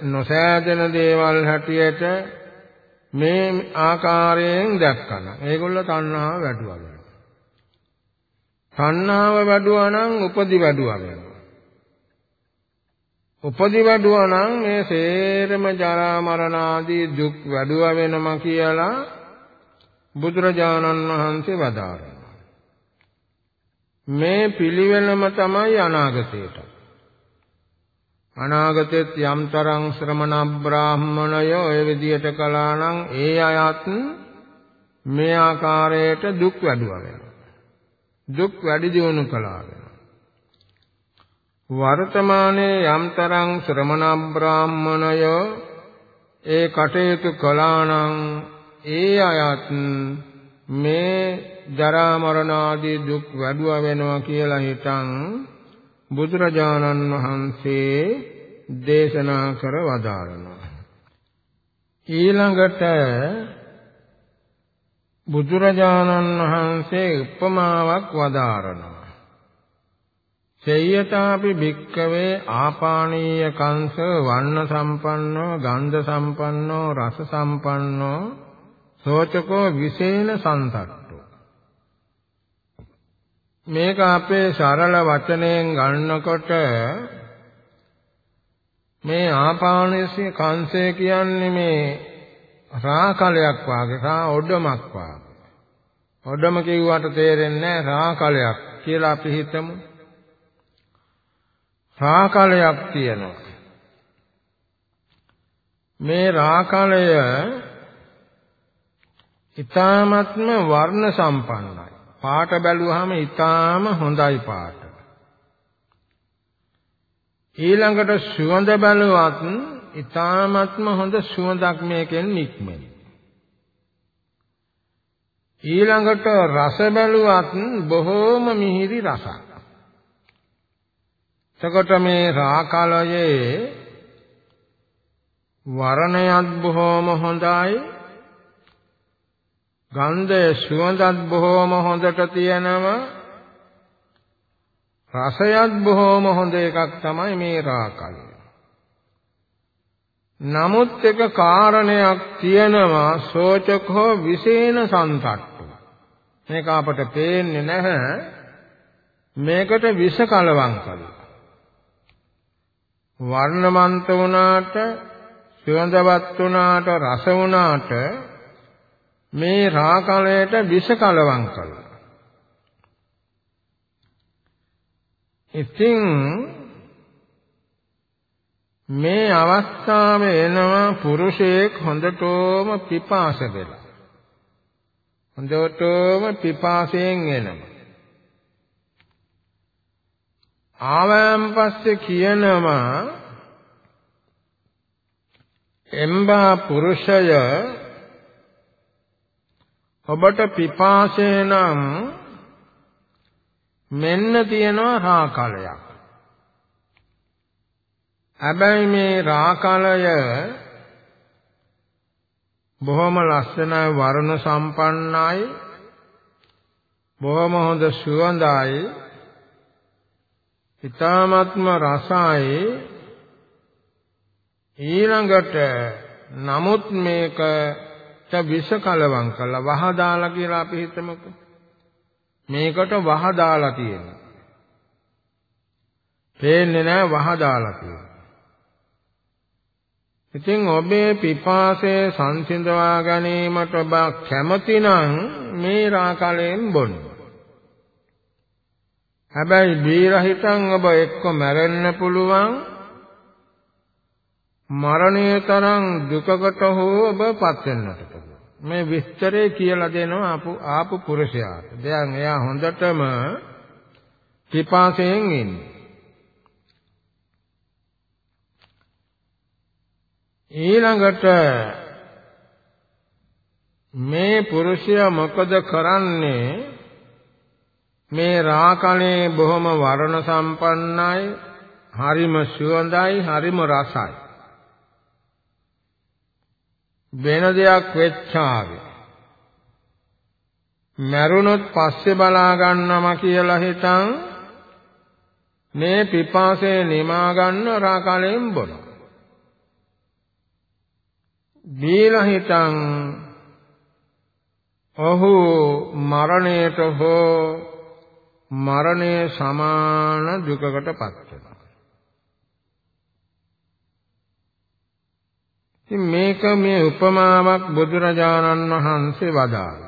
නොසෑදෙන දේවල් හැටියට මේ ආකාරයෙන් දැක්කන. ඒගොල්ල තණ්හාව වැඩුවා. තණ්හාව වැඩුවා නම් උපදි වැඩුවා වෙනවා. උපදි වැඩුවා නම් මේ සේරම ජරා මරණ ආදී දුක් වැඩුවා වෙනම කියලා බුදුරජාණන් වහන්සේ වදාරනවා. මේ පිළිවෙලම තමයි අනාගතයට. අනාගතෙත් යම්තරං ශ්‍රමණ බ්‍රාහ්මණය ඔය විදියට කළා නම් ඒ අයත් මේ ආකාරයට දුක් වැඩුවා වෙනවා. දුක් වැඩි දියුණු කළා වෙනවා. වර්තමානයේ යම්තරං ශ්‍රමණ බ්‍රාහ්මණය ඒ කටයුතු කළා නම් ඒ අයත් මේ ජරා මරණ ආදී දුක් වැඩුව වෙනවා කියලා හිතන් බුදුරජාණන් වහන්සේ දේශනා කර වදාරනවා. ඊළඟට බුදුරජාණන් වහන්සේ උපමාවක් වදාරනවා. සේයතාපි භික්කවේ ආපානීය කංශ වර්ණ සම්පන්නෝ ගන්ධ සම්පන්නෝ රස සම්පන්නෝ සෝචකෝ විශේන සන්තට්ඨෝ මේක අපේ සරල වචනයෙන් ගන්නකොට මේ ආපානීය කංශය කියන්නේ මේ රාකලයක් වාගේ රා ඔඩමක් වාගේ. ඔඩම කිව්වට තේරෙන්නේ නැහැ රාකලයක් කියලා අපි හිතමු. රාකලයක් තියෙනවා. මේ රාකලය ඊ타මත්ම වර්ණ සම්පන්නයි. පාට බැලුවාම ඊ타ම හොඳයි පාට. ඊළඟට සුවඳ බැලුවත් ඊ타මත්ම හොඳ සුවඳක් මේකෙන් නික්මෙනවා. ඊළඟට රස බැලුවත් බොහෝම මිහිරි රසක්. එතකොට මේ රාකලයේ වර්ණයත් බොහෝම හොඳයි. ගන්ධය සුවඳත් බොහෝම හොඳට තියෙනවා. රසයත් බොහෝම හොඳ එකක් තමයි මේ රාකලය. නමුත් එක කාරණයක් තියෙනවා සෝචකෝ විශේන සන්තට්ඨු මේක අපට පේන්නේ නැහැ. මේකට විෂ කලවම් කළා. වර්ණමන්ත වුණාට සුවඳවත් වුණාට රස වුණාට මේ රාකලයට විෂ කලවම් කළා. ඉතින් මේ අවස්ථාවේ එනවා පුරුෂයෙක් හොඳටම පිපාස වෙලා. හොඳටම පිපාසයෙන් එනවා. ආවයන් පස්සේ කියනවා එම්බා පුරුෂය ඔබට පිපාසය නම් මෙන්න තියෙනවා රාකලයක්. හැබැයි මේ රාකලය බොහොම ලස්සනයි වර්ණ සම්පන්නයි බොහොම හොඳ සුවඳයි ඊ타ත්ම රසයි ඊළඟට නමුත් මේකට විෂ කලවම් කළා. වහ දාලා කියලා අපි හිතමුකෝ. මේකට වහ දාලා තියෙනවා. පේන්නේ නැහැ වහ දාලා තියෙනවා ඉතින් ඔබේ පිපාසය සංසිඳවා ගැනීමට ඔබ කැමතිනම් මේ රාකලයෙන් බොන්න. හැබැයි බීලා හිටන් ඔබ එක්ක මැරෙන්න පුළුවන්. මරණය තරම් දුකකට හෝ ඔබ පත් වෙන්නට පුළුවන්. මේ විස්තරේ කියලා දෙනවා ආපු ආපු පුරුෂයාට දැන් එයා හොඳටම පිපාසයෙන් ඉන්නේ. ඊළඟට මේ පුරුෂයා මොකද කරන්නේ? මේ රාකලේ බොහොම වර්ණ සම්පන්නයි හරිම සුවඳයි හරිම රසයි. වෙන දෙයක් වෙච්චාවේ. මරුණොත් පස්සේ බලා ගන්නම කියලා හිතන් මේ පිපාසය නිමා ගන්න රාකලෙන් බොන දීලා හිතන් ඔහු මරණයට හෝ මරණය සමාන දුකකටපත් වෙනවා. ඉතින් මේක මේ උපමාවක් බුදුරජාණන් වහන්සේ වදාළා.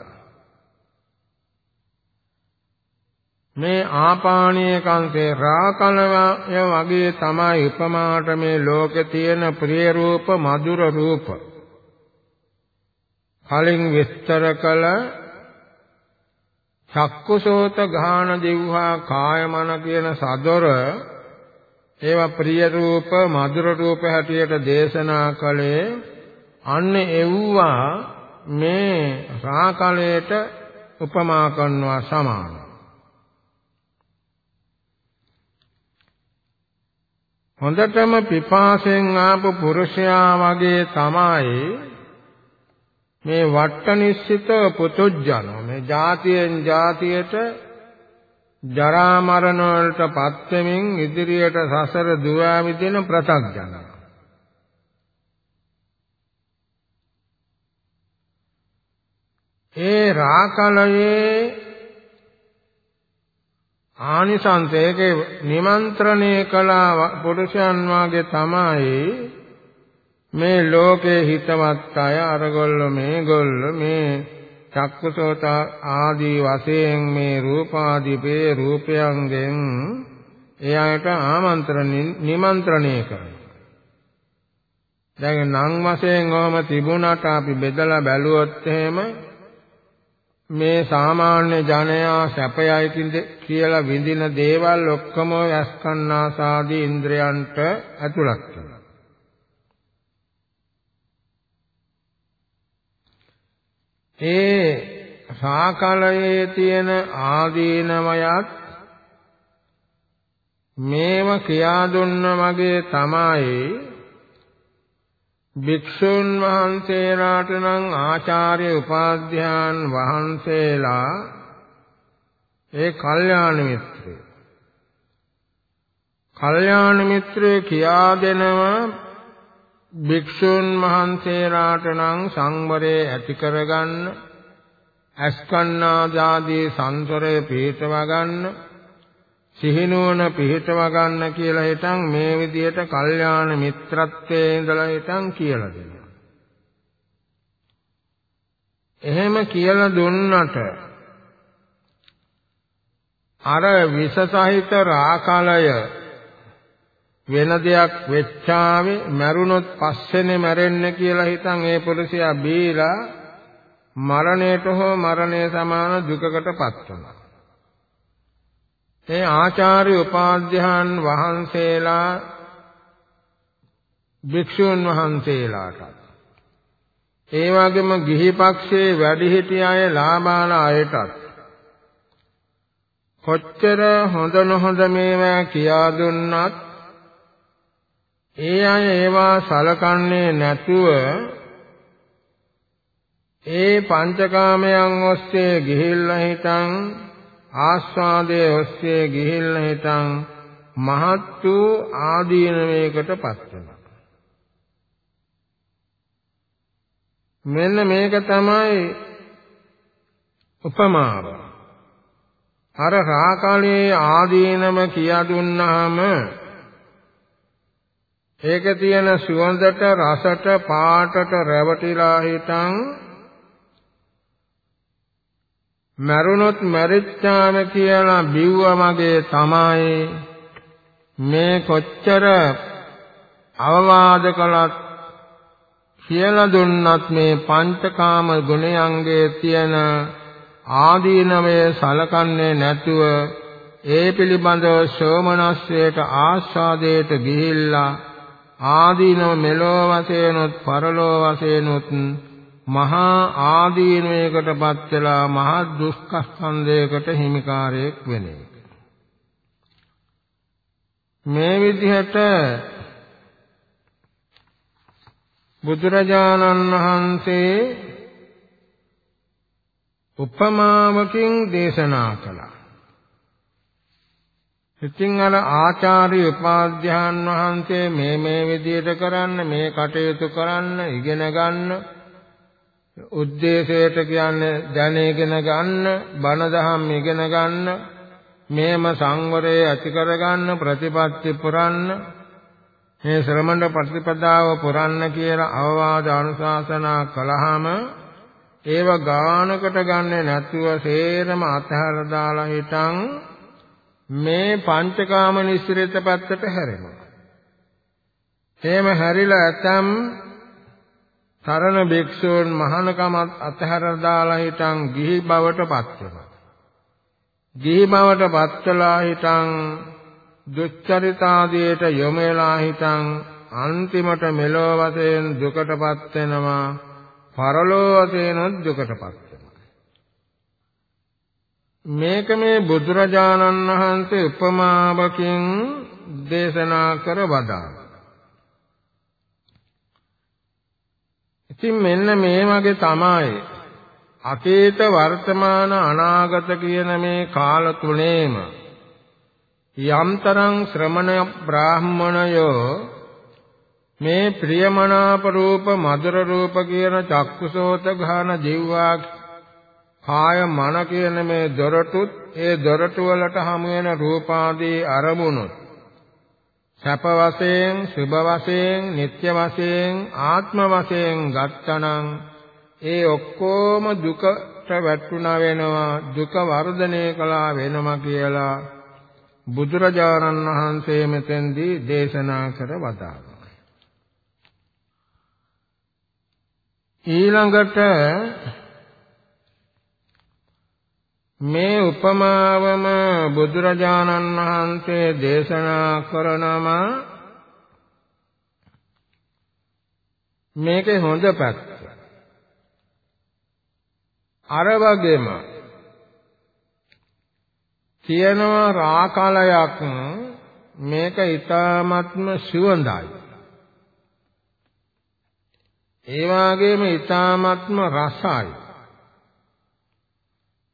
මේ ආපානීය කංශේ රාකලය වගේ තමයි උපමාට මේ ලෝකේ තියෙන ප්‍රිය රූප මధుර රූප කලින් විස්තර කළ චක්කුසෝත ගාන දිව්හා කායමන කියන සදොර ඒවා ප්‍රිය රූප මధుර රූප හැටියට දේශනා කළේ අන්න එව්වා මේ රාකලයට උපමා කරනවා සමාන. හොඳටම පිපාසෙන් ආපු පුරුෂයා වගේ තමයි මේ වට්ට නිශ්චිත පුතුජන මේ જાතියෙන් જાතියට ජරා මරණ වලට පත් වෙමින් ඉදිරියට සසර දුවා විදින ප්‍රතග්ජන ඒ රාකලයේ ආනිසංසයේ නිමන්ත්‍රණය කළ පුරුෂයන් වාගේ තමයි මේ ලෝකේ හිතවත් අය අරගොල්ල මේගොල්ල මේ චක්කසෝත ආදී වශයෙන් මේ රූපාදීපේ රූපයන්ගෙන් එයාට ආමන්ත්‍රණ නිමන්ත්‍රණය කරනවා. දැන් නම් වශයෙන් ඔහම තිබුණාට අපි බෙදලා බැලුවොත් එහෙම මේ සාමාන්‍ය ජනයා සැපයයි කියලා විඳින දේවල් ඔක්කොම යස්කන්නාසාදී ඉන්ද්‍රයන්ට ඇතුළත් වෙනවා. ඒ සාකලයේ තියෙන ආදීනමයත් මේව කියා දුන්න මගේ තමයි භික්ෂුන් වහන්සේලාට නම් ආචාර්ය උපාධ්‍යාන් වහන්සේලා ඒ කල්යාණ මිත්‍රය. කල්යාණ මිත්‍රය කියා දෙනවා භික්ෂුන් වහන්සේලාට නම් සංවරය ඇති කරගන්න අස්කන්නාදාදී සංසරය පිටව ගන්න සිහිනුවන පිහිටව ගන්න කියලා හිතන් මේ විදියට කල්යාණ මිත්‍රත්වයේ ඉඳලා හිතන් කියලා දෙනවා. එහෙම කියලා දුන්නට අර විස සහිත රාකලය වෙන දෙයක් වෙච්චාවේ මරුණොත් පස්සේනේ මැරෙන්න කියලා හිතන් ඒ පුරුෂයා බීලා මරණයට හෝ මරණය සමාන දුකකටපත් වුණා. ඒ ආචාර්ය උපාධ්‍යයන් වහන්සේලා භික්ෂුන් වහන්සේලාට ඒ වගේම ගිහි පක්ෂයේ වැඩිහිටි අය ලාභාල අයටත් කොච්චර හොඳ නොහොඳ මේවා කියා දුන්නත් ඒ අය ඒවා සලකන්නේ නැතුව ඒ පංචකාමයන් ඔස්සේ ගිහිල්ලා හිටන් ආස්වාදයේ ඔස්සේ ගිහිල්ලා හිටන් මහත් වූ ආදීනවයකටපත් වෙනවා. මෙන්න මේක තමයි උපමාව. අර රාකලේ ආදීනම කියා දුන්නාම ඒක තියෙන සුවඳට රසට පාටට රැවටිලා හිටන් මරුණොත් මැරිච්චාම කියලා බිව්ව මගේ තමයි. මේ කොච්චර අවවාද කළත් කියලා දුන්නත් මේ පංචකාම ගුණයන්ගේ තියෙන ආදීනමය සලකන්නේ නැතුව ඒ පිළිබඳව ශෝමනස්සයට ආස්වාදයට ගිහිල්ලා ආදීනව මෙලෝ වශයෙන්ුත් පරලෝ වශයෙන්ුත් මහා ආදීනයකටපත් වෙලා මහා දුක්ඛස්කන්ධයකට හිමිකාරයෙක් වෙන එක. මේ විදිහට බුදුරජාණන් වහන්සේ උපමාවකින් දේශනා කළා. ඉතින් අර ආචාර්ය උපාධ්‍යාන් වහන්සේ මේ මේ විදිහට කරන්න මේ කටයුතු කරන්න ඉගෙන ගන්න උද්දේශයට කියන්නේ දැනගෙන ගන්න, බණ දහම් ඉගෙන ගන්න, මේම සංවරය ඇති කරගන්න, ප්‍රතිපත්ති පුරන්න, මේ ශ්‍රමණ ප්‍රතිපදාව පුරන්න කියලා අවවාද අනුශාසනා කළාම ඒව ගානකට ගන්නෙ නැතුව සේරම අතහැර දාලා හිටන් මේ පංචකාම නිස්සෘත පැත්තට හැරෙනවා. එහෙම හැරිලා ඇතම් සරණ භික්ෂූන් මහානකමත් අතහැර දාලා හිටන් ගිහි බවට පත් වෙනවා. ගිහි බවට පත් වෙලා හිටන් දුච්චරිතාදියට යොමු වෙලා හිටන් අන්තිමට මෙලෝ වශයෙන් දුකටපත් වෙනවා. පරලෝ වශයෙන් දුකටපත් වෙනවා. මේක මේ බුදුරජාණන් වහන්සේ උපමාවකින් දේශනා කර වදාළා. ඉතින් මෙන්න මේ වගේ තමයි අතීත වර්තමාන අනාගත කියන මේ කාල තුනේම යම්තරම් ශ්‍රමණ බ්‍රාහ්මණයෝ මේ ප්‍රියමනාප රූප මధుර රූප කියන චක්කුසෝත ගාන ජීවා කාය මන කියන මේ දොරටුත් ඒ දොරටු වලට හමු වෙන රූපාදී අරමුණුත් සැප වශයෙන්, සුභ වශයෙන්, නিত্য වශයෙන්, ආත්ම වශයෙන් ගත්තනම් ඒ ඔක්කොම දුකට වැටුණා වෙනවා, දුක වර්ධනය කළා වෙනවා කියලා බුදුරජාණන් වහන්සේ මෙතෙන්දී දේශනා කර වදාළා. ඊළඟට මේ උපමාවම බුදුරජාණන් වහන්සේ දේශනා කරනම මේකේ හොඳ පැත්ත. අර වගේම තියෙනවා රාකලයක් මේක ඊ타ත්ම සුවඳයි. ඒ වගේම ඊ타ත්ම රසයි.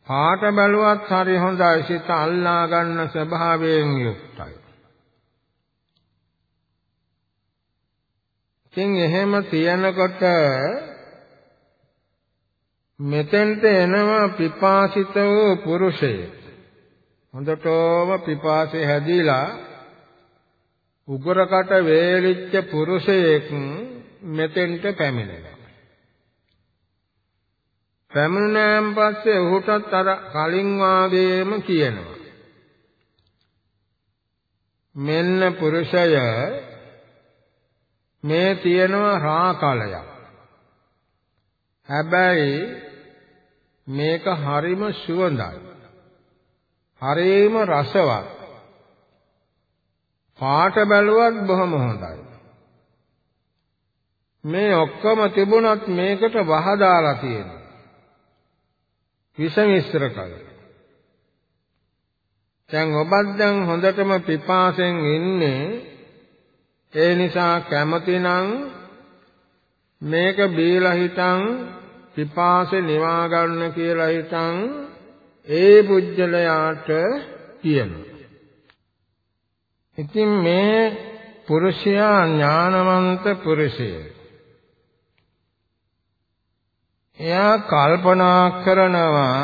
පාට බැලුවත් හරි හොඳයි සිත අල්ලා ගන්න ස්වභාවයෙන් යුක්තයි. ඉතින් එහෙම තියනකොට මෙතෙන්ට එනවා පිපාසිත වූ පුරුෂයෙක්. හොඳටම පිපාසය හැදිලා උගරකට වේලිච්ච පුරුෂයෙක් මෙතෙන්ට පැමිණෙනවා. පැමුණෑන් පස්සේ ඔහුටත් අර කලින් වාගේම කියනවා. මෙන්න පුරුෂය මේ තියෙනවා රාකලයක්. හැබැයි මේක හරිම සුවඳයි. හරිම රසවත්. පාට බැලුවත් බොහොම හොඳයි. මේ ඔක්කොම තිබුණත් මේකට වහදාලා තියෙනවා. විස මිශ්‍ර කර. දැන් ඔබත් දැන් හොඳටම පිපාසෙන් ඉන්නේ ඒ නිසා කැමතිනම් මේක බීලා හිටන් පිපාසෙ නිවා ගන්න කියලා හිටන් ඒ පුජ්‍යලයාට කියනවා. ඉතින් මේ පුරුෂයා ඥානවන්ත පුරුෂයෙක්. එයා කල්පනා කරනවා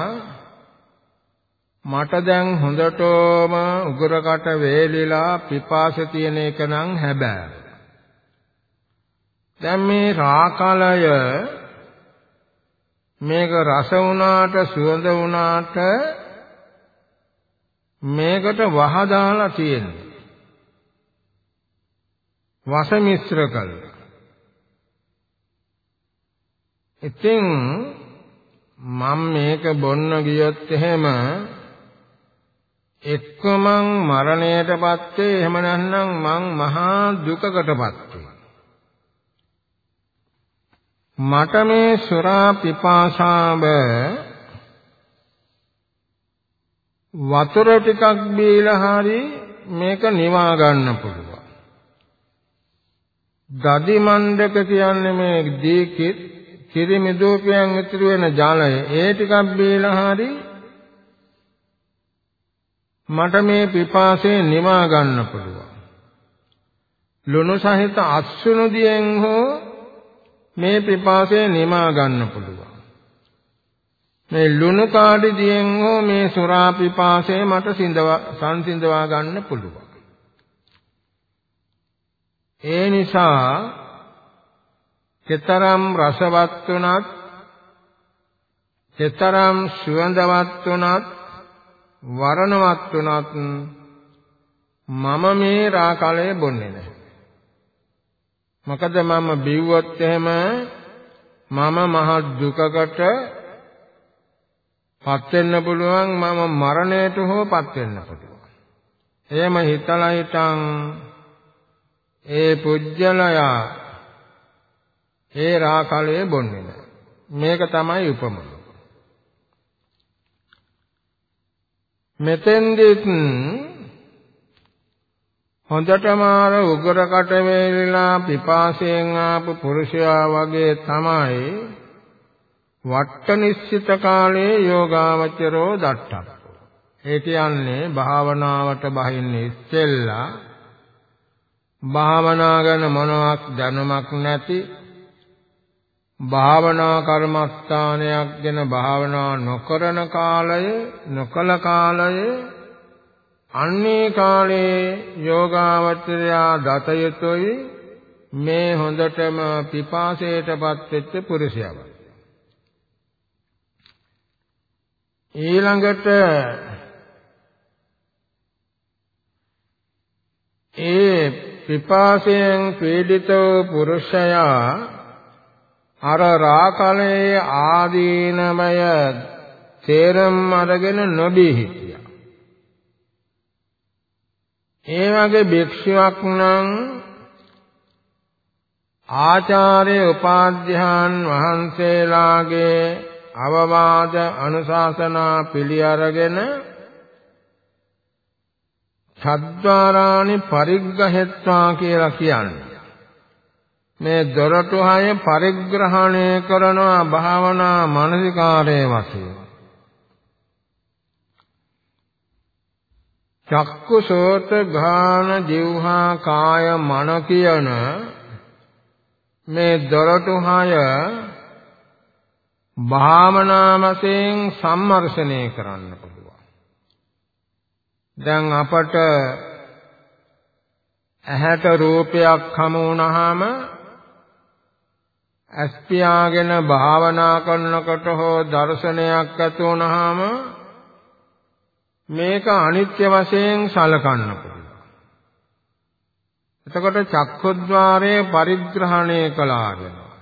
මට දැන් හොඳටම උගරකට වේලිලා පිපාස තියෙන එක නම් හැබෑ. දැන් මේ රාකලය මේක රස වුණාට සුවඳ වුණාට මේකට වහ දාලා තියෙනවා. වස මිශ්‍ර කළා. ඉතින් මම මේක බොන්න ගියොත් එහෙම එක්ක මං මරණයටපත් වේ එහෙම නැත්නම් මං මහා දුකකටපත් මට මේ සුරා පිපාසාව වතුර ටිකක් බීලා හරි මේක නිවා ගන්න පුළුවන්. දදි මණ්ඩක කියන්නේ මේ දීකිත් කිරිමි දූපයන් ඉතුරු වෙන ජලය ඒ ටිකක් බීලා හරි මට මේ පිපාසය නිවා ගන්න පුළුවන්. ලුණු සහිත අස්සුණු දියෙන් හෝ මේ පිපාසය නිවා ගන්න පුළුවන්. මේ ලුණු කාඩි දියෙන් හෝ මේ සුරා පිපාසය මට සිඳවා සංසිඳවා ගන්න පුළුවන්. ඒ නිසා කෙතරම් රසවත් වුණත් කෙතරම් සුවඳවත් වුණත් වරණවත් වුණත් මම මේ රාකලය බොන්නේ නැහැ. මොකද මම බිව්වොත් එහෙම මම මහ දුකකට පත් වෙන්න පුළුවන් මම මරණයට හෝ පත් වෙන්න පුළුවන්. එහෙම හිතලා හිටන් ඒ පුජ්‍යලයා ඒ රාකලයේ බොන්නේ නැහැ. මේක තමයි උපමාව. මෙතෙන්දිත් හොඳටම අර උගරකට වේලිලා පිපාසයෙන් ආපු පුරුෂයා වගේ තමයි වට්ට නිශ්චිත කාලේ යෝගාවචරෝ දට්ටක්. ඒ කියන්නේ භාවනාවට බහින්නේ ඉස්සෙල්ලා භාවනා ගැන මොනවක් දැනුමක් නැති භාවනා කර්මස්ථානයක් ගැන භාවනා නොකරන කාලය නොකල කාලය අන්නේ කාලේ යෝගාවචරයා දත යුතුයි. මේ හොඳටම පිපාසයටපත් වෙච්ච පුරුෂයව. ඊළඟට ඒ පිපාසයෙන් පීඩිත පුරුෂයා අර රාකලයේ ආදීනමය තේරම් අරගෙන නොදී හිටියා. ඒ වගේ භික්ෂුවක් නම් ආචාර්ය උපාධ්‍යාන් වහන්සේලාගේ අවවාද අනුශාසනා පිළි අරගෙන සද්වාරානි පරිග්‍රහෙත්වා කියලා කියන්නේ මේ දොරටු හය පරිග්‍රහණය කරනවා භාවනා මානසිකාරයේ වශයෙන් චක්කු සෝත ගාන જીවහා කාය මන කියන මේ දොරටු හය භාවනා වශයෙන් සම්මර්ෂණය කරන්න පුළුවන්. දැන් අපට ඇහැට රූපයක් හමු වුණාම අස්පියාගෙන භාවනා කරනකොට හෝ දර්ශනයක් ඇති වුණාම මේක අනිත්‍ය වශයෙන් සලකන්න පුළුවන්. එතකොට චක්ඛුද්්වාරයේ පරිග්‍රහණය කළා වෙනවා.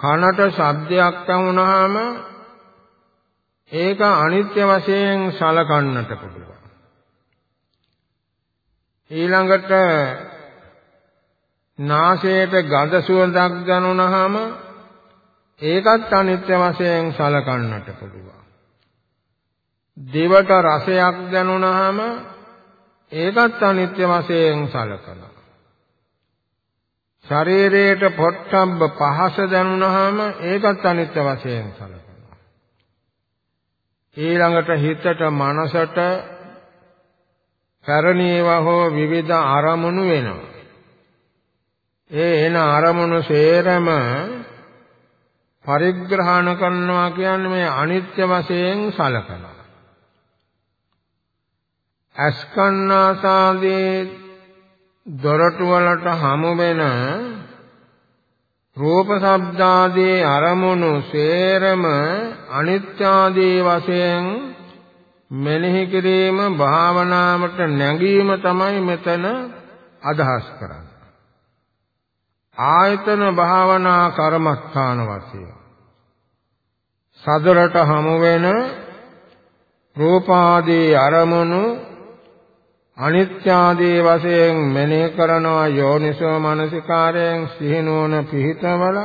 කනට ශබ්දයක් වුණාම ඒක අනිත්‍ය වශයෙන් සලකන්නට පුළුවන්. ඊළඟට නාසයට ගඳ සුවඳක් දැනුණාම ඒකත් අනිත්‍ය වශයෙන් සලකන්නට පුළුවන්. දිවට රසයක් දැනුණාම ඒකත් අනිත්‍ය වශයෙන් සලකනවා. ශරීරයට පොට්ටම්බ පහස දැනුණාම ඒකත් අනිත්‍ය වශයෙන් සලකනවා. ඊළඟට හිතට මනසට කරණීයව හෝ විවිධ අරමුණු වෙනවා. ඒ එන අරමුණු සේරම පරිග්‍රහණ කරනවා කියන්නේ මේ අනිත්‍ය වශයෙන් සලකනවා. අස්කන්නාසාදී දොරටු වලට හමු වෙන රූප ශබ්දාදී අරමුණු සේරම අනිත්‍යාදී වශයෙන් මෙනෙහි කිරීම භාවනාවට නැගීම තමයි මෙතන අදහස් කරන්නේ. ආයතන භාවනා කර්මස්ථාන වශයෙන් සදරට හමු වෙන රූපාදී අරමුණු අනිත්‍යාදී වශයෙන් මෙනෙහි කරනවා යෝනිසෝ මනසිකාරයෙන් සිහිනුවන පිහිටවල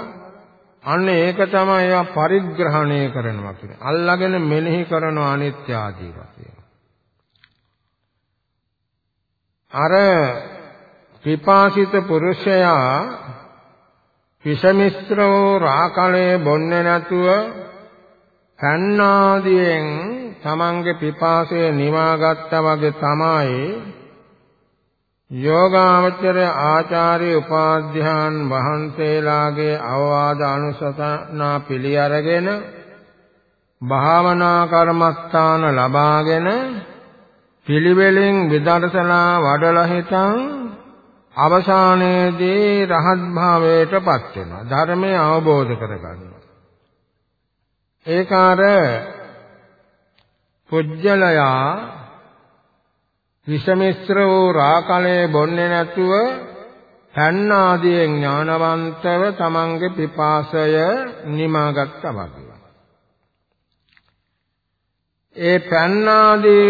අන්න ඒක තමයි ආ පරිග්‍රහණය කරනවා කියන්නේ. අල්ලාගෙන මෙනෙහි කරනවා අනිත්‍යාදී වශයෙන්. අර පිපාසිත පුරුෂයා විෂමිස්ත්‍රෝ රාකලේ බොන්නේ නැතුව කන්නාදියෙන් තමන්ගේ පිපාසය නිවාගත්තා වගේ තමයි යෝගාවචර ආචාර්ය උපාධ්‍යාන් වහන්සේලාගේ අවවාද අනුශාසනා පිළි අරගෙන භාවනා කර්මස්ථාන ලබාගෙන පිළිවෙලින් විදර්ශනා වඩලා හිටන් අවසානයේදී රහත් භාවයටපත් වෙනවා ධර්මය අවබෝධ කරගන්නවා ඒකාර පුජ්‍යලයා විෂමිශ්‍ර වූ රාකලේ බොන්නේ නැතුව පන්න ආදියෙන් ඥානවන්තව තමන්ගේ පිපාසය නිමාගත්තා වගේ. ඒ පන්න ආදී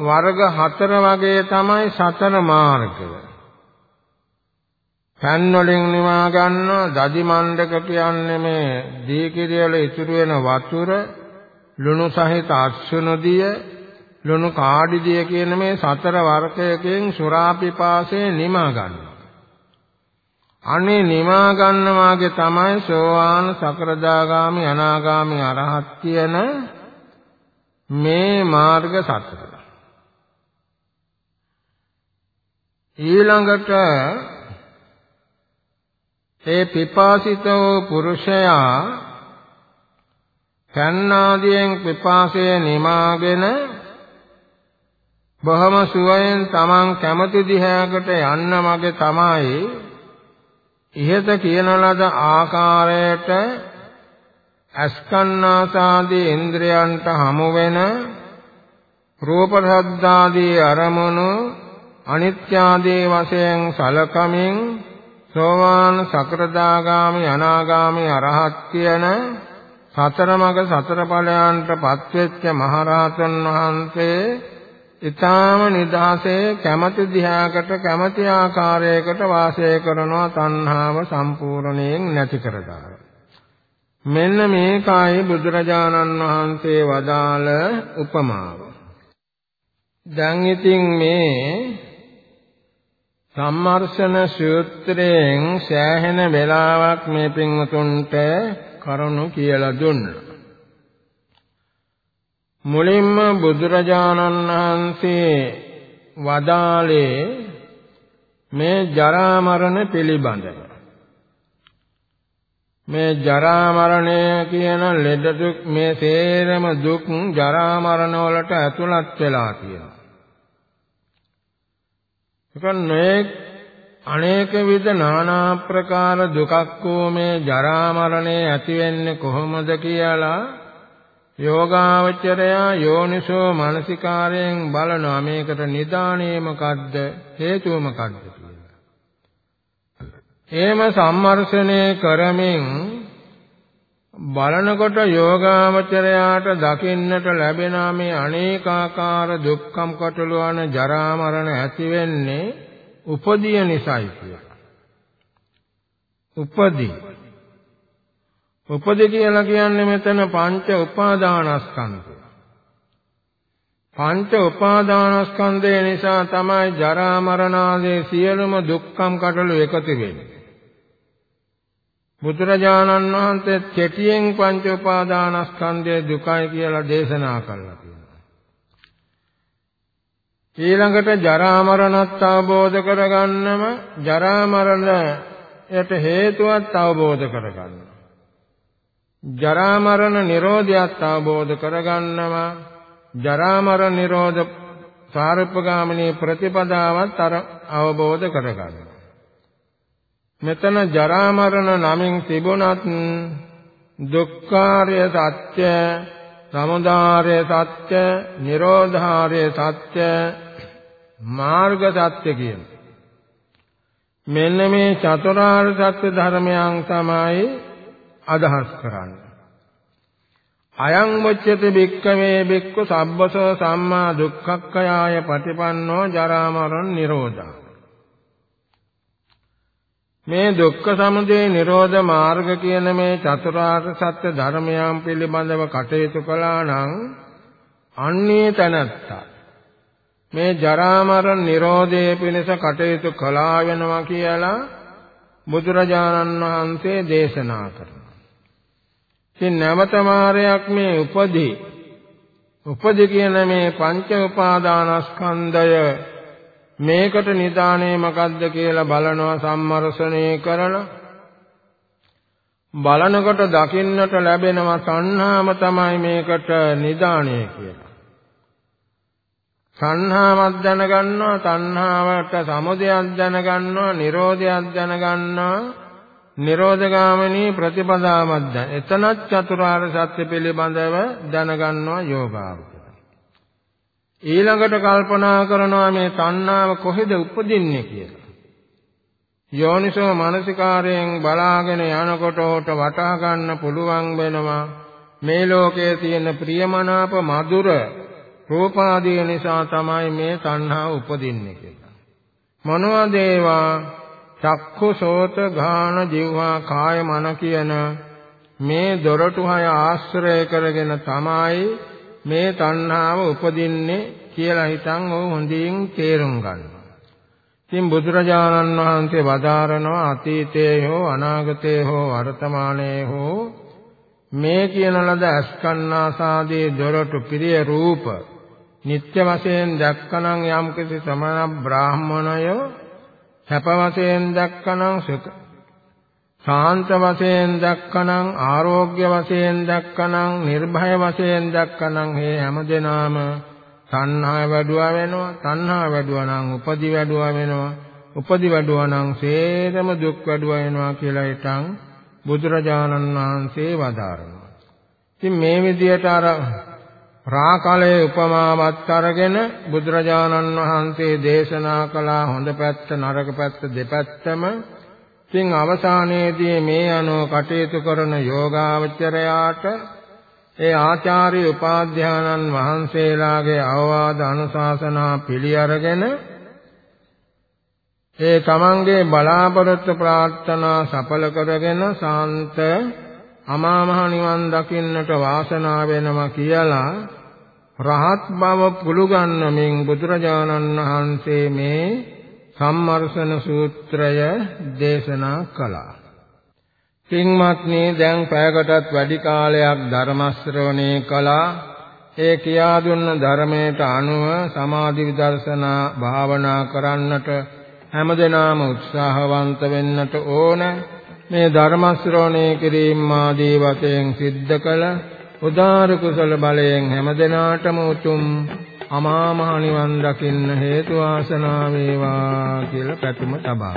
වර්ග හතර වගේ තමයි සතර මාර්ගය. පන් වලින් නිවා ගන්න දදි මණ්ඩක කියන්නේ මේ දී කිරියල ඉතුරු වෙන වතුර ලුණු සහිත අස්සනදිය ලුණු කාඩිදිය කියන මේ සතර වර්ගයකින් සුරාපිපාසය නිමා ගන්නවා. අනේ නිමා ගන්නවාගේ තමයි සෝවාන් සකරදාගාමි අනාගාමි අරහත් කියන මේ මාර්ග සතර. ඊළඟට ඒ පිපාසිතෝ පුරුෂයා කන්නාදියෙන් පිපාසය නිමාගෙන බොහොම සුවයෙන් Taman කැමති දිහාකට යන්න මගේ තමයි. ඉහත කියන ලද ආකාරයට අස්කන්නාසාදී ඉන්ද්‍රයන්ට හමු වෙන රූප ශබ්දාදී අරමුණු අනිත්‍යාදී වශයෙන් සලකමින් සෝවාන් සකෘදාගාමි අනාගාමි අරහත් කියන සතර මඟ සතර ඵලයන්ට පත්වෙච්ච මහරහතන් වහන්සේ ඊටාම නිදහසේ කැමැති දිහාකට කැමැති ආකාරයකට වාසය කරනවා තණ්හාව සම්පූර්ණයෙන් නැති කරගන්න. මෙන්න මේකයි බුදුරජාණන් වහන්සේ වදාළ උපමාව. දැන් ඉතින් මේ සම්මර්ෂණ සූත්‍රයෙන් සෑහෙන වෙලාවක් මේ පින්වතුන්ට කරුණු කියලා දුන්නා. මුලින්ම බුදුරජාණන් වහන්සේ වදාළේ මේ ජරා මරණ පිළිබඳව. මේ ජරා මරණය කියන ලෙඩ දුක් මේ සේරම දුක් ජරා මරණ වලට ඇතුළත් වෙලා තියෙනවා. ඒකනේ අනේක විද নানা ප්‍රකාර දුකක් වූ මේ ජරා මරණය ඇති වෙන්නේ කොහොමද කියලා යෝගාවචරයා යෝනිසෝ මානසිකාරයෙන් බලනවා මේකට නිදාණය මොකද්ද හේතුව මොකද්ද කියලා. එහෙම සම්මර්ෂණය කරමින් බලනකොට යෝගාවචරයාට දකින්නට ලැබෙන මේ අනේකාකාර දුක්ඛම් කටලවන ජරා මරණ ඇති වෙන්නේ උපදිය නිසායි කියලා. උපදී. උපදී කියලා කියන්නේ මෙතන පංච උපාදානස්කන්ධය. පංච උපාදානස්කන්ධය නිසා තමයි ජරා මරණ ආදී සියලුම දුක්ඛම් කටළු එකතු වෙන්නේ. බුදුරජාණන් වහන්සේ කෙටියෙන් පංච උපාදානස්කන්ධයේ දුකයි කියලා දේශනා කළා කියනවා. ඊළඟට ජරා මරණත් අවබෝධ කරගන්නම ජරා මරණයට හේතුවත් අවබෝධ කරගන්න. ජරා මරණ නිරෝධයත් අවබෝධ කරගන්නම ජරා මරණ නිරෝධ සාරූපගාමිනී ප්‍රතිපදාවත් අර අවබෝධ කරගන්න. මෙතන ජරා මරණ නමින් තිබුණත් දුක්ඛාරය සත්‍ය, සමුදාය සත්‍ය, නිරෝධාරය සත්‍ය, මාර්ග සත්‍ය කියන. මෙන්න මේ චතුරාර්ය සත්‍ය ධර්මයන් තමයි අදහස් කරන්නේ. අයං වච්චති භික්ඛවේ භික්ඛු සබ්බසෝ සම්මා දුක්ඛක්ඛයාය පටිපන්නෝ ජරා මරණ නිරෝධා මේ දුක්ඛ සමුදය නිරෝධ මාර්ග කියන මේ චතුරාර්ය සත්‍ය ධර්මයන් පිළිබඳව කටයුතු කළා නම් අන්නේ තැනත්තා මේ ජරා මරණ නිරෝධයේ පිණිස කටයුතු කළා වෙනවා කියලා බුදුරජාණන් වහන්සේ දේශනා කරනවා. ඉතින් නැවත මාරයක් මේ උපදී උපදී කියන මේ පංච උපාදානස්කන්ධය මේකට නිදානේ මොකද්ද කියලා බලනවා සම්මර්ෂණය කරලා බලනකොට දකින්නට ලැබෙනවා සංහාම තමයි මේකට නිදානේ කියලා. සංහාවක් දැනගන්නවා, තණ්හාවට සමුදයක් දැනගන්නවා, නිරෝධයක් දැනගන්නවා, නිරෝධගාමිනී ප්‍රතිපදාවක් දැන. එතනත් චතුරාර්ය සත්‍ය පිළිබඳව දැනගන්නවා යෝගාවචර. ඊළඟට කල්පනා කරනවා මේ තණ්හාව කොහෙද උපදින්නේ කියලා. යෝනිසෝ මානසිකාරයෙන් බලාගෙන යනකොට උට වටහා ගන්න පුළුවන් වෙනවා මේ ලෝකයේ තියෙන ප්‍රියමනාප මధుර රූපාදී නිසා තමයි මේ තණ්හාව උපදින්නේ කියලා. මොනවද ඒවා? චක්ඛු සෝත ගාන જીවහා කාය මන කියන මේ දොරටු හය ආශ්‍රය කරගෙන තමයි මේ තණ්හාව උපදින්නේ කියලා හිතන් ඔව් හොඳින් තේරුම් ගන්නවා. ඉතින් බුදුරජාණන් වහන්සේ වදාරනවා අතීතයේ හෝ අනාගතයේ හෝ වර්තමානයේ හෝ මේ කියන ලද අස්කන්නාසාදී දොරටු පිරිය රූප නිත්‍ය වශයෙන් දැක්කනම් යම්කිසි සමන බ්‍රාහ්මණය සැප වශයෙන් දැක්කනම් සුඛ ශාන්ත වශයෙන් දැක්කනම් ආරෝග්‍ය වශයෙන් දැක්කනම් නිර්භය වශයෙන් දැක්කනම් මේ හැමදෙනාම තණ්හා වැඩුවා වෙනවා. තණ්හා වැඩුවා නම් උපදි වැඩුවා වෙනවා. උපදි වැඩුවා නම් සේරම දුක් වැඩුවා වෙනවා කියලා හිතන් බුදුරජාණන් වහන්සේ වදාරනවා. ඉතින් මේ විදිහට අර රාකලයේ උපමාවත් අරගෙන බුදුරජාණන් වහන්සේ දේශනා කළ. හොඳ පැත්ත නරක පැත්ත දෙපැත්තම ඉතින් අවසානයේදී මේ අනුව කටයුතු කරන යෝගාවචරයාට ඒ ආචාර්ය උපාධ්‍යානන් වහන්සේලාගේ අවවාද අනුශාසනා පිළි අරගෙන ඒ තමන්ගේ බලාපොරොත්තු ප්‍රාර්ථනා සඵල කරගෙන සාන්ත අමා මහ නිවන් දකින්නට වාසනාව වෙනවා කියලා රහත් බව පුලුගන්නමින් බුදුරජාණන් වහන්සේ මේ සම්මර්ෂණ සූත්‍රය දේශනා කළා. කිංමත්නි දැන් පැයකටත් වැඩි කාලයක් ධර්ම ශ්‍රවණය කළා. ඒ කියා දුන්න ධර්මයට අනුව සමාධි විදර්ශනා භාවනා කරන්නට හැමදෙනාම උත්සාහවන්ත වෙන්නට ඕන. මේ ධර්ම ශ්‍රවණය කිරීම ආදී වශයෙන් සිද්ධ කළ උදාර කුසල බලයෙන් හැමදෙනාටම උතුම් අමා මහ නිවන් දකින්න හේතු ආසනාව වේවා කියලා පැතුම තබා